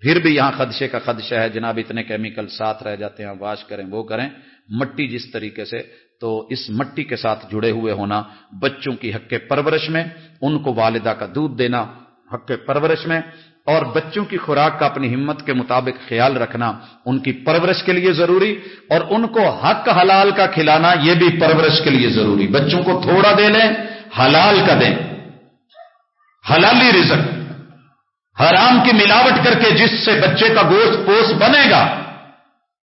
پھر بھی یہاں خدشے کا خدشہ ہے، جناب اتنے کیمیکل ساتھ رہ جاتے ہیں، واش کریں، وہ کریں۔ مٹی جس طریقے سے، تو اس مٹی کے ساتھ جڑے ہوئے ہونا، بچوں کی حق پرورش میں، ان کو والدہ کا دودھ دینا حق پرورش میں۔ اور بچوں کی خوراک کا اپنی ہمت کے مطابق خیال رکھنا ان کی پرورش کے لیے ضروری اور ان کو حق حلال کا کھلانا یہ بھی پرورش کے لیے ضروری۔ بچوں کو تھوڑا دے لیں، حلال کا دیں۔ حلالی رزق، حرام کی ملاوٹ کر کے جس سے بچے کا گوشت پوش بنے گا۔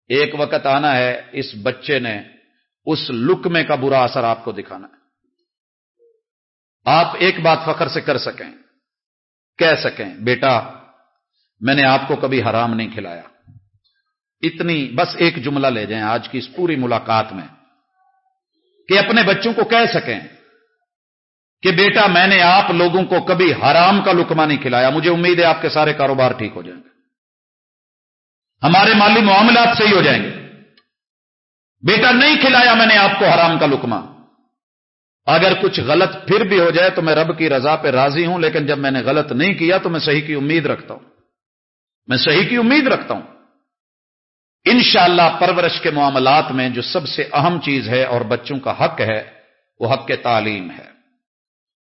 ایک وقت آنا ہے، اس بچے نے اس لکمے کا برا اثر آپ کو دکھانا ہے۔ آپ ایک بات فخر سے کر سکیں۔ کہہ سکیں، بیٹا، میں نے آپ کو کبھی حرام نہیں کھلایا. اتنی بس ایک جملہ لے جائیں آج کی اس پوری ملاقات میں کہ اپنے بچوں کو کہہ سکیں کہ بیٹا، میں نے آپ لوگوں کو کبھی حرام کا لکما نہیں کھلایا، مجھے امید ہے آپ کے سارے کاروبار ٹھیک ہو جائیں گے۔ ہمارے مالی معاملات صحیح ہو جائیں گے۔ بیٹا، نہیں کھلایا میں نے آپ کو حرام کا لکما اگر کچھ غلط پھر بھی ہو جائے تو میں رب کی رضا پہ راضی ہوں، لیکن جب میں نے غلط نہیں کیا تو میں صحیح کی امید رکھتا ہوں۔ میں صحیح کی امید رکھتا ہوں۔ انشاءاللہ پرورش کے معاملات میں جو سب سے اہم چیز ہے اور بچوں کا حق ہے، وہ حق تعلیم ہے۔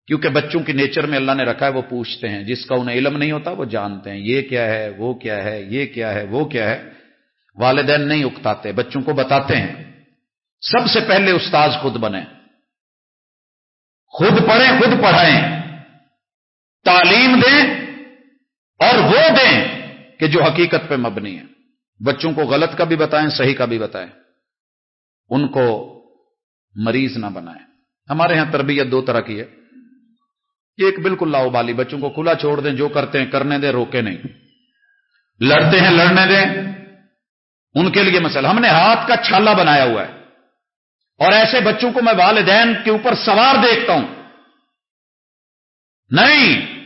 کیونکہ بچوں کی نیچر میں اللہ نے رکھا ہے، وہ پوچھتے ہیں، جس کا انہیں علم نہیں ہوتا وہ جانتے ہیں، یہ کیا ہے، وہ کیا ہے، یہ کیا ہے، وہ کیا ہے۔ والدین نہیں اکتاتے، بچوں کو بتاتے ہیں۔ سب سے پہلے استاذ خود بنے خود پڑھیں، خود پڑھائیں۔ تعلیم دیں اور وہ دیں کہ جو حقیقت پہ مبنی ہے۔ بچوں کو غلط کا بھی بتائیں، صحیح کا بھی بتائیں۔ ان کو مریض نہ بنائیں۔ ہمارے ہاں تربیت دو طرح کی ہے۔ ایک بالکل لاؤ بالی بچوں کو کھلا چھوڑ دیں، جو کرتے ہیں، کرنے دیں، روکے نہیں۔ لڑتے ہیں، لڑنے دیں۔ ان کے لیے مسئلہ۔ ہم نے ہاتھ کا چھالا بنایا ہوا ہے۔ اور ایسے بچوں کو میں والدین کے اوپر سوار دیکھتا ہوں۔ نہیں،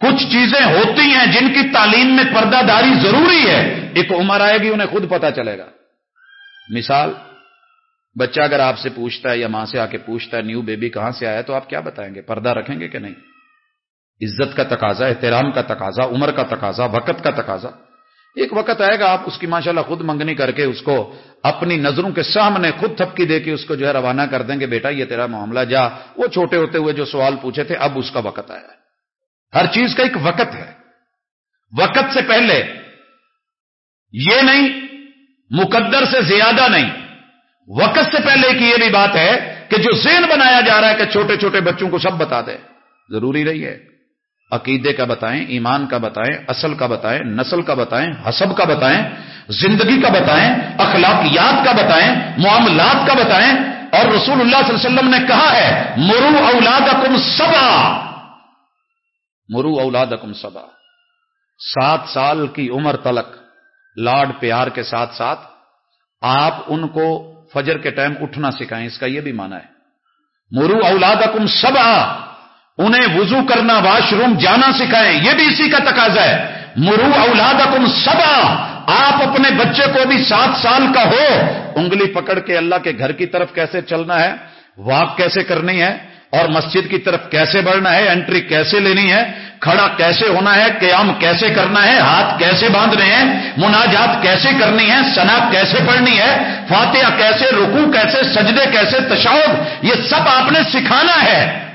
کچھ چیزیں ہوتی ہیں جن کی تعلیم میں پردہ داری ضروری ہے۔ ایک عمر آئے گی، انہیں خود پتا چلے گا۔ مثال، بچہ اگر آپ سے پوچھتا ہے یا ماں سے آ کے پوچھتا ہے، نیو بیبی کہاں سے آیا، تو آپ کیا بتائیں گے؟ پردہ رکھیں گے کہ نہیں؟ عزت کا تقاضا، احترام کا تقاضا، عمر کا تقاضا، وقت کا تقاضا۔ ایک وقت آئے گا، آپ اس کی ماشاءاللہ خود منگنی کر کے اس کو اپنی نظروں کے سامنے خود تھپکی دے کے اس کو جو ہے روانہ کر دیں گے، بیٹا یہ تیرا معاملہ جا۔ وہ چھوٹے ہوتے ہوئے جو سوال پوچھے تھے، اب اس کا وقت آیا ہر چیز کا ایک وقت ہے۔ وقت سے پہلے یہ نہیں، مقدر سے زیادہ نہیں۔ وقت سے پہلے کی یہ بھی بات ہے کہ جو ذہن بنایا جا رہا ہے کہ چھوٹے چھوٹے بچوں کو سب بتا دے۔ ضروری رہی ہے۔ عقیدے کا بتائیں، ایمان کا بتائیں، اصل کا بتائیں، نسل کا بتائیں، حسب کا بتائیں، زندگی کا بتائیں، اخلاقیات کا بتائیں، معاملات کا بتائیں۔ اور رسول اللہ صلی اللہ علیہ وسلم نے کہا ہے، مرو اولاد کم سبا مرو اولاد کم سبا سات سال کی عمر تلک، لاڈ پیار کے ساتھ ساتھ آپ ان کو فجر کے ٹائم اٹھنا سکھائیں، اس کا یہ بھی مانا ہے۔ مرو اولاد کم سب انہیں وضو کرنا، واش روم جانا سکھائیں۔ یہ بھی اسی کا تقاضا ہے۔ مرو اولاد کم سب آپ اپنے بچے کو بھی سات سال کا ہو۔ انگلی پکڑ کے اللہ کے گھر کی طرف کیسے چلنا ہے؟ واک کیسے کرنی ہے؟ اور مسجد کی طرف کیسے بڑھنا ہے؟ انٹری کیسے لینی ہے؟ کھڑا کیسے ہونا ہے؟ قیام کیسے کرنا ہے؟ ہاتھ کیسے باندھنے ہیں؟ مناجات کیسے کرنی ہے؟ سنا کیسے پڑھنی ہے؟ فاتحہ کیسے؟ رکو کیسے؟ سجدے کیسے؟ تشاؤ یہ سب آپ نے سکھانا ہے۔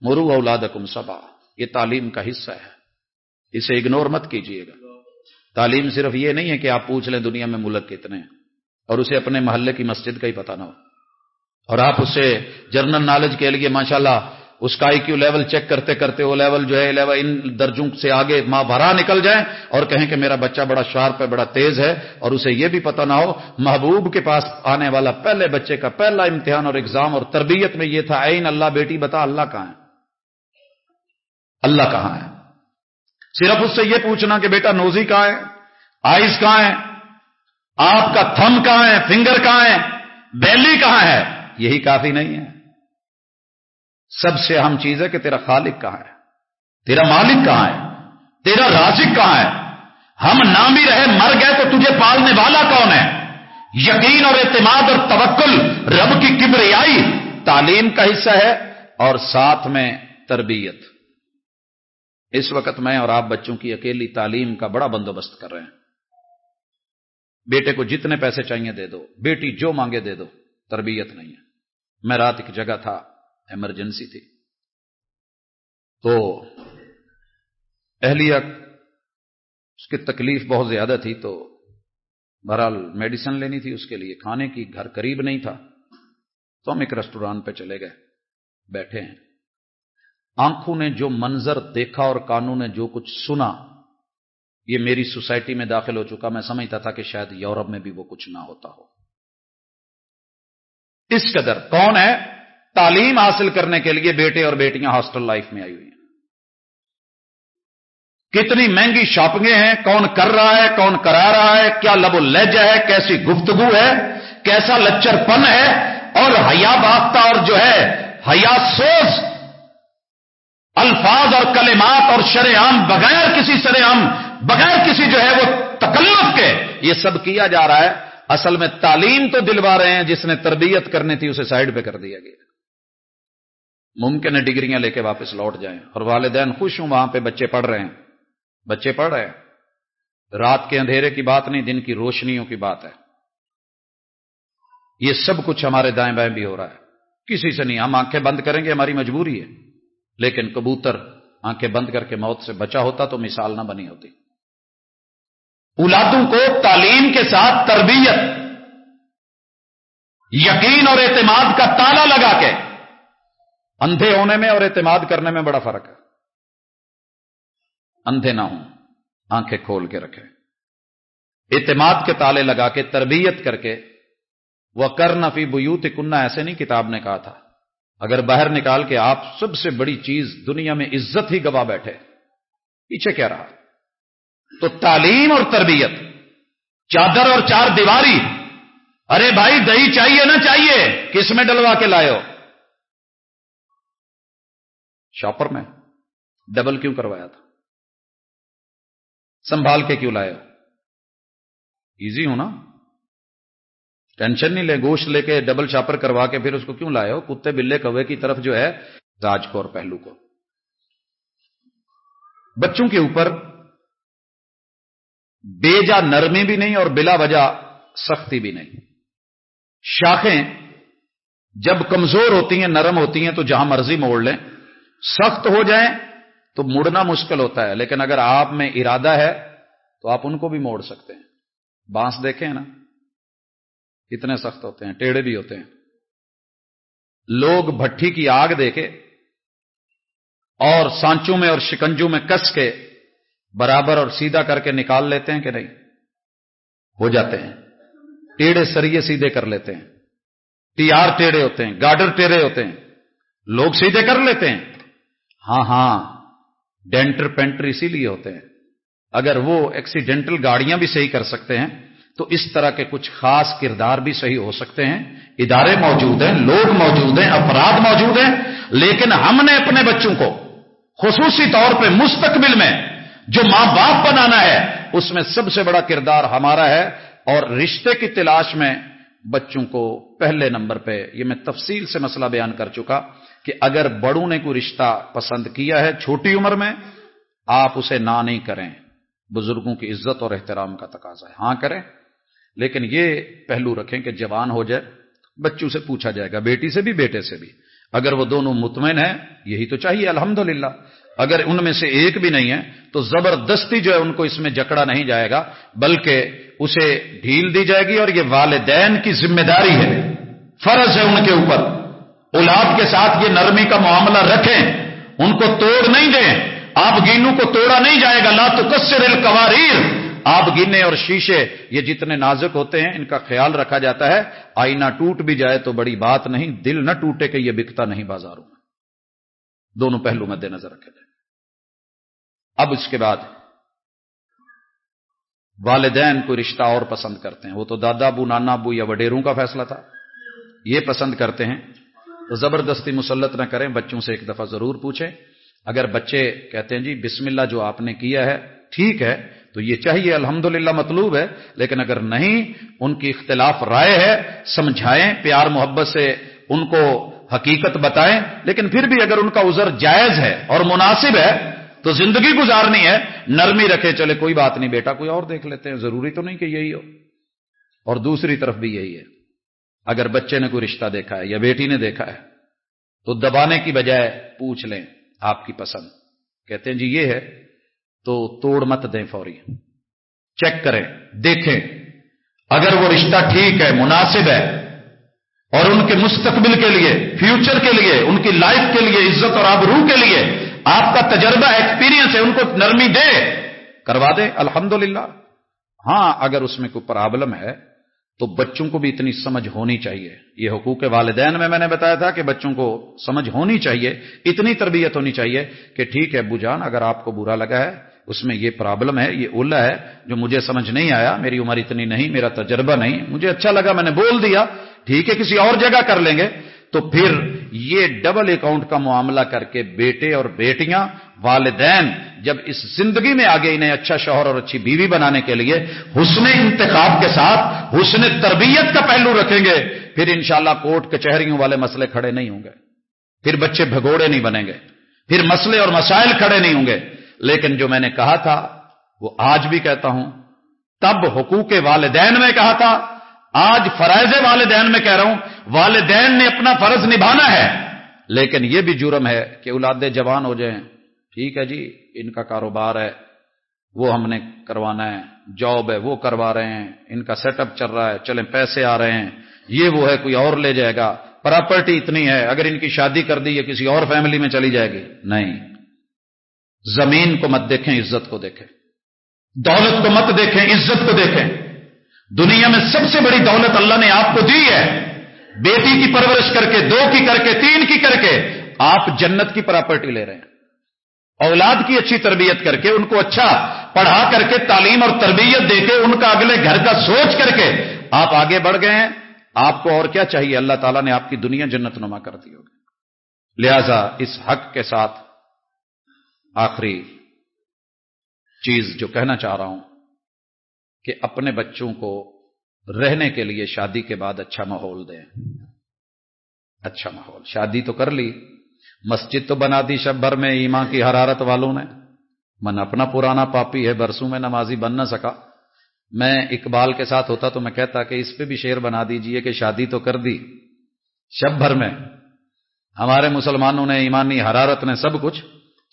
مرو اولاد کم سبا یہ تعلیم کا حصہ ہے۔ اسے اگنور مت کیجیے گا۔ تعلیم صرف یہ نہیں ہے کہ آپ پوچھ لیں دنیا میں ملک کتنے ہیں اور اسے اپنے محلے کی مسجد کا ہی پتا نہ ہو۔ اور آپ اسے جرنل نالج کے لیے ماشاءاللہ اس کا آئی کیو لیول چیک کرتے کرتے وہ لیول جو ہے لیول ان درجوں سے آگے ماں بھرا نکل جائیں اور کہیں کہ میرا بچہ بڑا شارپ ہے، بڑا تیز ہے اور اسے یہ بھی پتہ نہ ہو، محبوب کے پاس آنے والا پہلے بچے کا پہلا امتحان اور ایگزام اور تربیت میں یہ تھا این اللہ بیٹی بتا اللہ کہاں ہے؟ اللہ کہاں ہے؟ صرف اس سے یہ پوچھنا کہ بیٹا نوزی کہاں ہے؟ آئس کہاں ہے؟ آپ کا تھم کہاں ہے؟ فنگر کہاں ہے؟ بیلی کہاں ہے؟ یہی کافی نہیں ہے۔ سب سے اہم چیز ہے کہ تیرا خالق کہاں ہے؟ تیرا مالک کہاں ہے؟ تیرا رازق کہاں ہے؟ ہم نام رہے، مر گئے تو تجھے پالنے والا کون ہے؟ یقین اور اعتماد اور توکل، رب کی کبریائی، تعلیم کا حصہ ہے اور ساتھ میں تربیت۔ اس وقت میں اور آپ بچوں کی اکیلی تعلیم کا بڑا بندوبست کر رہے ہیں۔ بیٹے کو جتنے پیسے چاہیے دے دو، بیٹی جو مانگے دے دو، تربیت نہیں ہے۔ میں رات ایک جگہ تھا، ایمرجنسی تھی۔ تو اہلیہ اس کی تکلیف بہت زیادہ تھی تو بہرحال میڈیسن لینی تھی اس کے لیے۔ کھانے کی گھر قریب نہیں تھا۔ تو ہم ایک ریسٹوران پہ چلے گئے، بیٹھے ہیں۔ آنکھوں نے جو منظر دیکھا اور کانوں نے جو کچھ سنا، یہ میری سوسائٹی میں داخل ہو چکا۔ میں سمجھتا تھا کہ شاید یورپ میں بھی وہ کچھ نہ ہوتا ہو۔ اس قدر کون ہے تعلیم حاصل کرنے کے لیے بیٹے اور بیٹیاں ہاسٹل لائف میں آئی ہوئی ہیں؟ کتنی مہنگی شاپنگیں ہیں، کون کر رہا ہے، کون کرا رہا ہے، کیا لب و لہجہ ہے، کیسی گفتگو ہے، کیسا لچر پن ہے، اور حیا باختہ اور جو ہے، حیا سوز الفاظ اور کلمات اور شرے عام بغیر کسی سر عام، بغیر کسی جو ہے وہ تکلف کے، یہ سب کیا جا رہا ہے۔ اصل میں تعلیم تو دلوا رہے ہیں، جس نے تربیت کرنی تھی اسے سائڈ پہ کر دیا گیا۔ ممکن ہے ڈگریاں لے کے واپس لوٹ جائیں۔ اور والدین خوش ہوں وہاں پہ بچے پڑھ رہے ہیں۔ بچے پڑھ رہے ہیں۔ رات کے اندھیرے کی بات نہیں، دن کی روشنیوں کی بات ہے۔ یہ سب کچھ ہمارے دائیں بائیں بھی ہو رہا ہے۔ کسی سے نہیں، ہم آنکھیں بند کریں گے، ہماری مجبوری ہے۔ لیکن کبوتر آنکھیں بند کر کے موت سے بچا ہوتا تو مثال نہ بنی ہوتی۔ اولادوں کو تعلیم کے ساتھ تربیت، یقین اور اعتماد کا تالا لگا کے اندھے ہونے میں اور اعتماد کرنے میں بڑا فرق ہے۔ اندھے نہ ہوں، آنکھیں کھول کے رکھے اعتماد کے تالے لگا کے تربیت کر کے وہ کر نفی بوت کنہ ایسے نہیں کتاب نے کہا تھا۔ اگر باہر نکال کے آپ سب سے بڑی چیز دنیا میں عزت ہی گوا بیٹھے، پیچھے کیا رہا؟ تو تعلیم اور تربیت، چادر اور چار دیواری، ارے بھائی دہی چاہیے نہ چاہیے، کس میں ڈلوا کے لائے ہو؟ شاپر میں ڈبل کیوں کروایا تھا؟ سنبھال کے کیوں لائے ہو؟ ایزی ہو نا؟ ٹینشن نہیں لے، گوشت لے کے ڈبل چاپر کروا کے پھر اس کو کیوں لائے ہو؟ کتے بلے کوے کی طرف جو ہے راج کو اور پہلو کو۔ بچوں کے اوپر بے جا نرمی بھی نہیں اور بلا وجہ سختی بھی نہیں۔ شاخیں جب کمزور ہوتی ہیں، نرم ہوتی ہیں، تو جہاں مرضی موڑ لیں۔ سخت ہو جائیں تو مڑنا مشکل ہوتا ہے، لیکن اگر آپ میں ارادہ ہے، تو آپ ان کو بھی موڑ سکتے ہیں۔ بانس دیکھیں نا۔ کتنے سخت ہوتے ہیں ٹیڑے بھی ہوتے ہیں۔ لوگ بھٹی کی آگ دیکھے اور سانچوں میں اور شکنجوں میں کس کے برابر اور سیدھا کر کے نکال لیتے ہیں کہ نہیں؟ ہو جاتے ہیں۔ ٹیڑے سریے سیدھے کر لیتے ہیں۔ ٹی آر ٹیڑے ہوتے ہیں گارڈر ٹیڑے ہوتے ہیں۔ لوگ سیدھے کر لیتے ہیں۔ ہاں ہاں ڈینٹر پینٹر اسی لیے ہوتے ہیں۔ اگر وہ ایکسیڈینٹل گاڑیاں بھی صحیح کر سکتے ہیں تو اس طرح کے کچھ خاص کردار بھی صحیح ہو سکتے ہیں۔ ادارے موجود ہیں، لوگ موجود ہیں، افراد موجود ہیں، لیکن ہم نے اپنے بچوں کو خصوصی طور پہ مستقبل میں جو ماں باپ بنانا ہے، اس میں سب سے بڑا کردار ہمارا ہے۔ اور رشتے کی تلاش میں بچوں کو پہلے نمبر پہ، یہ میں تفصیل سے مسئلہ بیان کر چکا کہ اگر بڑوں نے کوئی رشتہ پسند کیا ہے چھوٹی عمر میں، آپ اسے نہ نہیں کریں۔ بزرگوں کی عزت اور احترام کا تقاضا ہے۔ ہاں کریں۔ لیکن یہ پہلو رکھیں کہ جوان ہو جائے، بچوں سے پوچھا جائے گا، بیٹی سے بھی، بیٹے سے بھی۔ اگر وہ دونوں مطمئن ہیں، یہی تو چاہیے الحمد اگر ان میں سے ایک بھی نہیں ہے، تو زبردستی جو ہے، ان کو اس میں جکڑا نہیں جائے گا، بلکہ اسے ڈھیل دی جائے گی اور یہ والدین کی ذمہ داری ہے۔ فرض ہے ان کے اوپر۔ اولاد کے ساتھ یہ نرمی کا معاملہ رکھیں۔ ان کو توڑ نہیں دیں۔ آپ گینو کو توڑا نہیں جائے گا۔ لا تو کسر القواریر۔ آپ گنے اور شیشے یہ جتنے نازک ہوتے ہیں، ان کا خیال رکھا جاتا ہے۔ آئینہ ٹوٹ بھی جائے تو بڑی بات نہیں۔ دل نہ ٹوٹے کہ یہ بکتا نہیں بازاروں میں۔ دونوں پہلو مد نظر رکھے جائیں اب اس کے بعد والدین کو رشتہ اور پسند کرتے ہیں۔ وہ تو دادا، ابو، نانا، ابو یا وڈیروں کا فیصلہ تھا۔ یہ پسند کرتے ہیں۔ تو زبردستی مسلط نہ کریں، بچوں سے ایک دفعہ ضرور پوچھیں۔ اگر بچے کہتے ہیں جی بسم اللہ جو آپ نے کیا ہے، ٹھیک ہے تو یہ چاہیے الحمد مطلوب ہے، لیکن اگر نہیں، ان کی اختلاف رائے ہے، سمجھائیں، پیار محبت سے ان کو حقیقت بتائیں۔ لیکن پھر بھی اگر ان کا عذر جائز ہے اور مناسب ہے، تو زندگی گزارنی ہے۔ نرمی رکھے، چلے، کوئی بات نہیں بیٹا، کوئی اور دیکھ لیتے ہیں۔ ضروری تو نہیں کہ یہی ہو۔ اور دوسری طرف بھی یہی ہے۔ اگر بچے نے کوئی رشتہ دیکھا ہے یا بیٹی نے دیکھا ہے، تو دبانے کی بجائے پوچھ لیں آپ کی پسند۔ کہتے ہیں جی یہ ہے۔ تو توڑ مت دیں فوری۔ چیک کریں، دیکھیں۔ اگر وہ رشتہ ٹھیک ہے، مناسب ہے، اور ان کے مستقبل کے لیے فیوچر کے لیے، ان کی لائف کے لیے، عزت اور آبرو کے لیے آپ کا تجربہ ایکسپیرینس ہے، ان کو نرمی دے، کروا دیں الحمد ہاں اگر اس میں کوئی پرابلم ہے، تو بچوں کو بھی اتنی سمجھ ہونی چاہیے۔ یہ حقوق والدین میں میں نے بتایا تھا کہ بچوں کو سمجھ ہونی چاہیے، اتنی تربیت ہونی چاہیے کہ ٹھیک ہے، ابو جان، اگر آپ کو برا لگا ہے اس میں یہ پرابلم ہے، یہ اولا ہے جو مجھے سمجھ نہیں آیا، میری عمر اتنی نہیں، میرا تجربہ نہیں، مجھے اچھا لگا، میں نے بول دیا، ٹھیک ہے، کسی اور جگہ کر لیں گے، تو پھر یہ ڈبل اکاؤنٹ کا معاملہ کر کے بیٹے اور بیٹیاں، والدین، جب اس زندگی میں آگے انہیں اچھا شوہر اور اچھی بیوی بنانے کے لیے حسن انتخاب کے ساتھ، حسن تربیت کا پہلو رکھیں گے، پھر انشاءاللہ کوٹ کچہریوں والے مسئلے کھڑے نہیں ہوں گے، پھر بچے بھگوڑے نہیں بنیں گے، پھر مسئلے اور مسائل کھڑے نہیں ہوں گے لیکن جو میں نے کہا تھا، وہ آج بھی کہتا ہوں۔ تب حقوق والدین میں کہا تھا۔ آج فرائض والدین میں کہہ رہا ہوں۔ والدین نے اپنا فرض نبھانا ہے۔ لیکن یہ بھی جرم ہے کہ اولاد جوان ہو جائیں۔ ٹھیک ہے جی ان کا کاروبار ہے، وہ ہم نے کروانا ہے، جاب ہے، وہ کروا رہے ہیں، ان کا سیٹ اپ چل رہا ہے، چلیں پیسے آ رہے ہیں۔ یہ وہ ہے، کوئی اور لے جائے گا۔ پراپرٹی اتنی ہے، اگر ان کی شادی کر دی یا کسی اور فیملی میں چلی جائے گی۔ نہیں۔ زمین کو مت دیکھیں، عزت کو دیکھیں۔ دولت کو مت دیکھیں، عزت کو دیکھیں۔ دنیا میں سب سے بڑی دولت اللہ نے آپ کو دی ہے۔ بیٹی کی پرورش کر کے، دو کی کر کے، تین کی کر کے آپ جنت کی پراپرٹی لے رہے ہیں۔ اولاد کی اچھی تربیت کر کے، ان کو اچھا پڑھا کر کے، تعلیم اور تربیت دے کے، ان کا اگلے گھر کا سوچ کر کے آپ آگے بڑھ گئے ہیں۔ آپ کو اور کیا چاہیے؟ اللہ تعالیٰ نے آپ کی دنیا جنت نما کر دی ہوگی۔ لہذا اس حق کے ساتھ آخری چیز جو کہنا چاہ رہا ہوں کہ اپنے بچوں کو رہنے کے لیے شادی کے بعد اچھا ماحول دیں۔ اچھا ماحول۔ شادی تو کر لی۔ مسجد تو بنا دی شب بھر میں۔ ایمان کی حرارت والوں نے۔ من اپنا پرانا پاپی ہے، برسوں میں نمازی بن نہ سکا۔ میں اقبال کے ساتھ ہوتا تو میں کہتا کہ اس پہ بھی شیر بنا دیجیے کہ شادی تو کر دی۔ شب بھر میں۔ ہمارے مسلمانوں نے ایمانی حرارت نے سب کچھ۔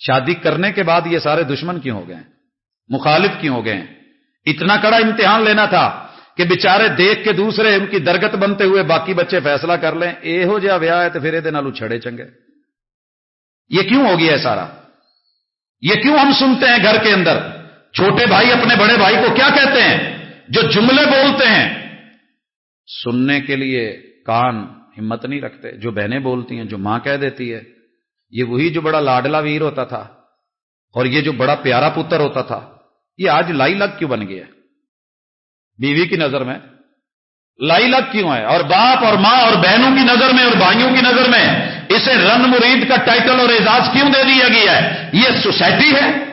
شادی کرنے کے بعد یہ سارے دشمن کیوں ہو گئے؟ ہیں مخالف کیوں ہو گئے؟ ہیں اتنا کڑا امتحان لینا تھا کہ بےچارے دیکھ کے دوسرے ان کی درگت بنتے ہوئے باقی بچے فیصلہ کر لیں اے ہو جا ویا ہے تو پھر یہ چھڑے چنگے۔ یہ کیوں ہو گیا ہے سارا؟ یہ کیوں ہم سنتے ہیں گھر کے اندر؟ چھوٹے بھائی اپنے بڑے بھائی کو کیا کہتے ہیں؟ جو جملے بولتے ہیں۔ سننے کے لیے کان ہمت نہیں رکھتے، جو بہنیں بولتی ہیں، جو ماں کہہ دیتی ہے۔ یہ وہی جو بڑا لاڈلا ویر ہوتا تھا اور یہ جو بڑا پیارا پتر ہوتا تھا، یہ آج لائی لگ کیوں بن گیا؟ بیوی کی نظر میں۔ لائی لگ کیوں ہے؟ اور باپ اور ماں اور بہنوں کی نظر میں اور بھائیوں کی نظر میں اسے رن مرید کا ٹائٹل اور اعزاز کیوں دے دیا گیا ہے؟ یہ سوسائٹی ہے۔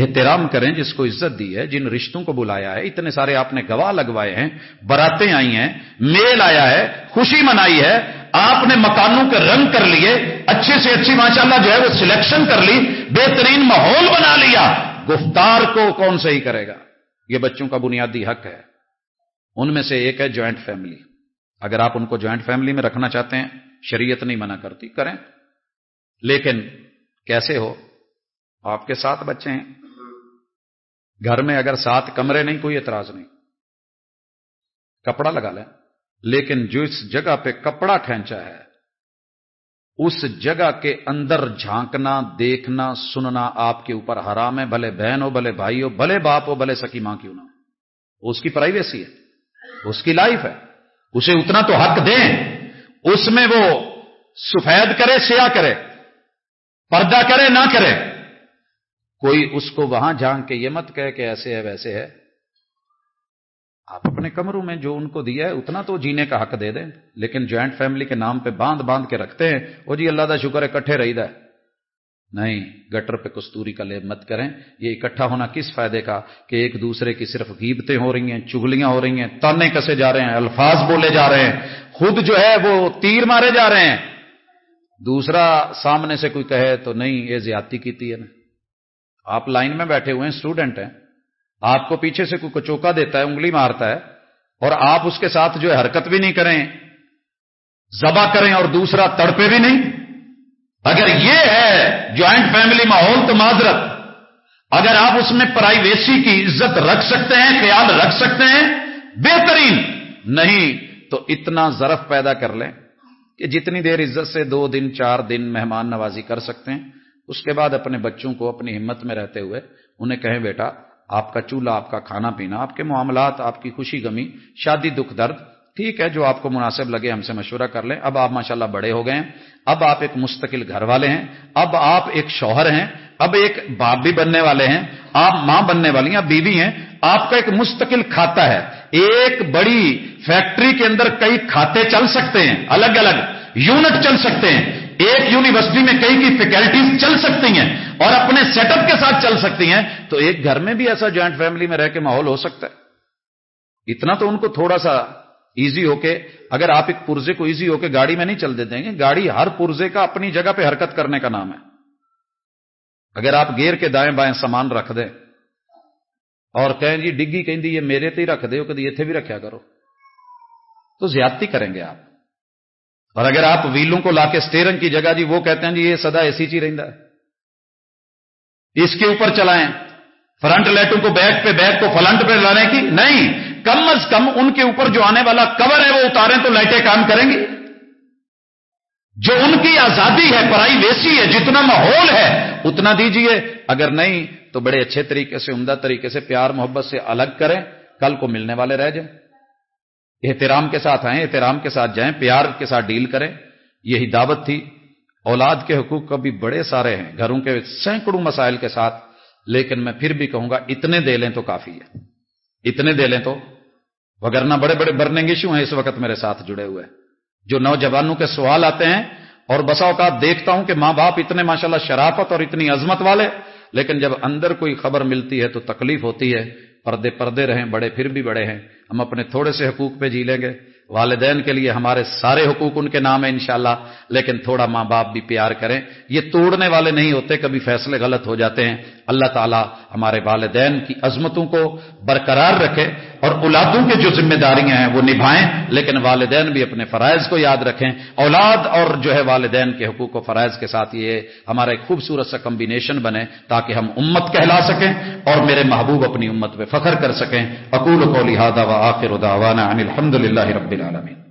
احترام کریں جس کو عزت دی ہے، جن رشتوں کو بلایا ہے، اتنے سارے آپ نے گواہ لگوائے ہیں، براتیں آئی ہیں، میل آیا ہے، خوشی منائی ہے، آپ نے مکانوں کے رنگ کر لیے، اچھے سے اچھی ماشاءاللہ جو ہے وہ سلیکشن کر لی، بہترین ماحول بنا لیا، گفتار کو کون صحیح کرے گا؟ یہ بچوں کا بنیادی حق ہے۔ ان میں سے ایک ہے جوائنٹ فیملی اگر آپ ان کو جوائنٹ فیملی میں رکھنا چاہتے ہیں، شریعت نہیں منع کرتی، کریں۔ لیکن کیسے ہو؟ آپ کے ساتھ بچے ہیں۔ گھر میں اگر سات کمرے نہیں، کوئی اعتراض نہیں۔ کپڑا لگا لیں۔ لیکن جو اس جگہ پہ کپڑا کھینچا ہے، اس جگہ کے اندر جھانکنا، دیکھنا، سننا آپ کے اوپر حرام ہے۔ بھلے بہن ہو، بھلے بھائی ہو، بھلے باپ ہو، بھلے سکی ماں کیوں نہ ہو۔ اس کی پرائیویسی ہے۔ اس کی لائف ہے۔ اسے اتنا تو حق دیں۔ اس میں وہ سفید کرے، سیاہ کرے۔ پردہ کرے، نہ کرے۔ کوئی اس کو وہاں جھانک کے یہ مت کہے کہ ایسے ہے، ویسے ہے۔ آپ اپنے کمروں میں جو ان کو دیا ہے، اتنا تو جینے کا حق دے دیں۔ لیکن جوائنٹ فیملی کے نام پہ باندھ باندھ کے رکھتے ہیں، وہ جی اللہ کا شکر ہے، کٹھے رہی ہے۔ نہیں، گٹر پہ کستوری کا لیب مت کریں۔ یہ اکٹھا ہونا کس فائدے کا؟ کہ ایک دوسرے کی صرف غیبتیں ہو رہی ہیں، چگلیاں ہو رہی ہیں، تانے کسے جا رہے ہیں، الفاظ بولے جا رہے ہیں۔ خود جو ہے، وہ تیر مارے جا رہے ہیں۔ دوسرا سامنے سے کوئی کہے تو نہیں، یہ زیادتی کی نا۔ آپ لائن میں بیٹھے ہوئے ہیں اسٹوڈنٹ ہیں۔ آپ کو پیچھے سے کوئی کچوکا دیتا ہے، انگلی مارتا ہے اور آپ اس کے ساتھ جو ہے حرکت بھی نہیں کریں زبا کریں اور دوسرا تڑپے بھی نہیں۔ اگر یہ ہے جوائنٹ فیملی ماحول، تو معذرت۔ اگر آپ اس میں پرائیویسی کی عزت رکھ سکتے ہیں، خیال رکھ سکتے ہیں، بہترین۔ نہیں، تو اتنا ظرف پیدا کر لیں کہ جتنی دیر عزت سے دو دن، چار دن مہمان نوازی کر سکتے ہیں اس کے بعد اپنے بچوں کو اپنی ہمت میں رہتے ہوئے انہیں کہیں بیٹا، آپ کا چولہا، آپ کا کھانا پینا، آپ کے معاملات، آپ کی خوشی گمی، شادی دکھ درد، ٹھیک ہے، جو آپ کو مناسب لگے ہم سے مشورہ کر لیں۔ اب آپ ماشاءاللہ بڑے ہو گئے ہیں۔ اب آپ ایک مستقل گھر والے ہیں۔ اب آپ ایک شوہر ہیں۔ اب ایک باپ بھی بننے والے ہیں۔ آپ ماں بننے والی ہیں بیوی ہیں۔ آپ کا ایک مستقل کھاتا ہے۔ ایک بڑی فیکٹری کے اندر کئی کھاتے چل سکتے ہیں الگ الگ یونٹ چل سکتے ہیں۔ ایک یونیورسٹی میں کئی کی فیکلٹیز چل سکتی ہیں اور اپنے سیٹ اپ کے ساتھ چل سکتی ہیں۔ تو ایک گھر میں بھی ایسا جوائنٹ فیملی میں رہ کے ماحول ہو سکتا ہے۔ اتنا تو ان کو تھوڑا سا ایزی ہو کے اگر آپ ایک پرزے کو ایزی ہو کے گاڑی میں نہیں چل دیتے گے گاڑی ہر پرزے کا اپنی جگہ پہ حرکت کرنے کا نام ہے۔ اگر آپ گیر کے دائیں بائیں سامان رکھ دیں اور کہیں جی ڈگی کہ یہ میرے ہی رکھ دے کدی اتنے بھی رکھا کرو۔ تو زیادتی کریں گے آپ۔ اور اگر آپ ویلوں کو لا کے اسٹیئرنگ کی جگہ جی وہ کہتے ہیں جی یہ سدا اے سی چی رہتا ہے۔ اس کے اوپر چلائیں۔ فرنٹ لائٹوں کو بیک پہ، بیک کو فلنٹ پہ لانے کی۔ نہیں، کم از کم ان کے اوپر جو آنے والا کور ہے، وہ اتاریں تو لائٹیں کام کریں گی۔ جو ان کی آزادی ہے، پرائی ویسی ہے، جتنا ماحول ہے، اتنا دیجیے۔ اگر نہیں، تو بڑے اچھے طریقے سے، عمدہ طریقے سے، پیار، محبت سے الگ کریں۔ کل کو ملنے والے رہ جائیں۔ احترام کے ساتھ آئیں، احترام کے ساتھ جائیں، پیار کے ساتھ ڈیل کریں، یہی دعوت تھی۔ اولاد کے حقوق کبھی بڑے سارے ہیں، گھروں کے سینکڑوں مسائل کے ساتھ، لیکن میں پھر بھی کہوں گا، اتنے دے لیں تو کافی ہے۔ اتنے دے لیں تو، وگرنہ بڑے بڑے برننگ ایشو ہیں، اس وقت میرے ساتھ جڑے ہوئے جو نوجوانوں کے سوال آتے ہیں، اور بسا اوقات دیکھتا ہوں کہ ماں باپ اتنے ماشاءاللہ شرافت اور اتنی عظمت والے، لیکن جب اندر کوئی خبر ملتی ہے تو تکلیف ہوتی ہے۔ پردے پردے رہیں، بڑے پھر بھی بڑے ہیں۔ ہم اپنے تھوڑے سے حقوق پہ جی لیں گے۔ والدین کے لیے ہمارے سارے حقوق ان کے نام ہیں انشاءاللہ، لیکن تھوڑا ماں باپ بھی پیار کریں۔ یہ توڑنے والے نہیں ہوتے، کبھی فیصلے غلط ہو جاتے ہیں۔ اللہ تعالیٰ ہمارے والدین کی عظمتوں کو برقرار رکھے اور اولادوں کے جو ذمہ داریاں ہیں وہ نبھائیں، لیکن والدین بھی اپنے فرائض کو یاد رکھیں۔ اولاد اور جو ہے والدین کے حقوق و فرائض کے ساتھ یہ ہمارا ایک خوبصورت سا کمبینیشن بنے تاکہ ہم امت کہلا سکیں اور میرے محبوب اپنی امت پہ فخر کر سکیں۔ اقول کو لہٰذا و آخر الحمد للہ رب العالمین۔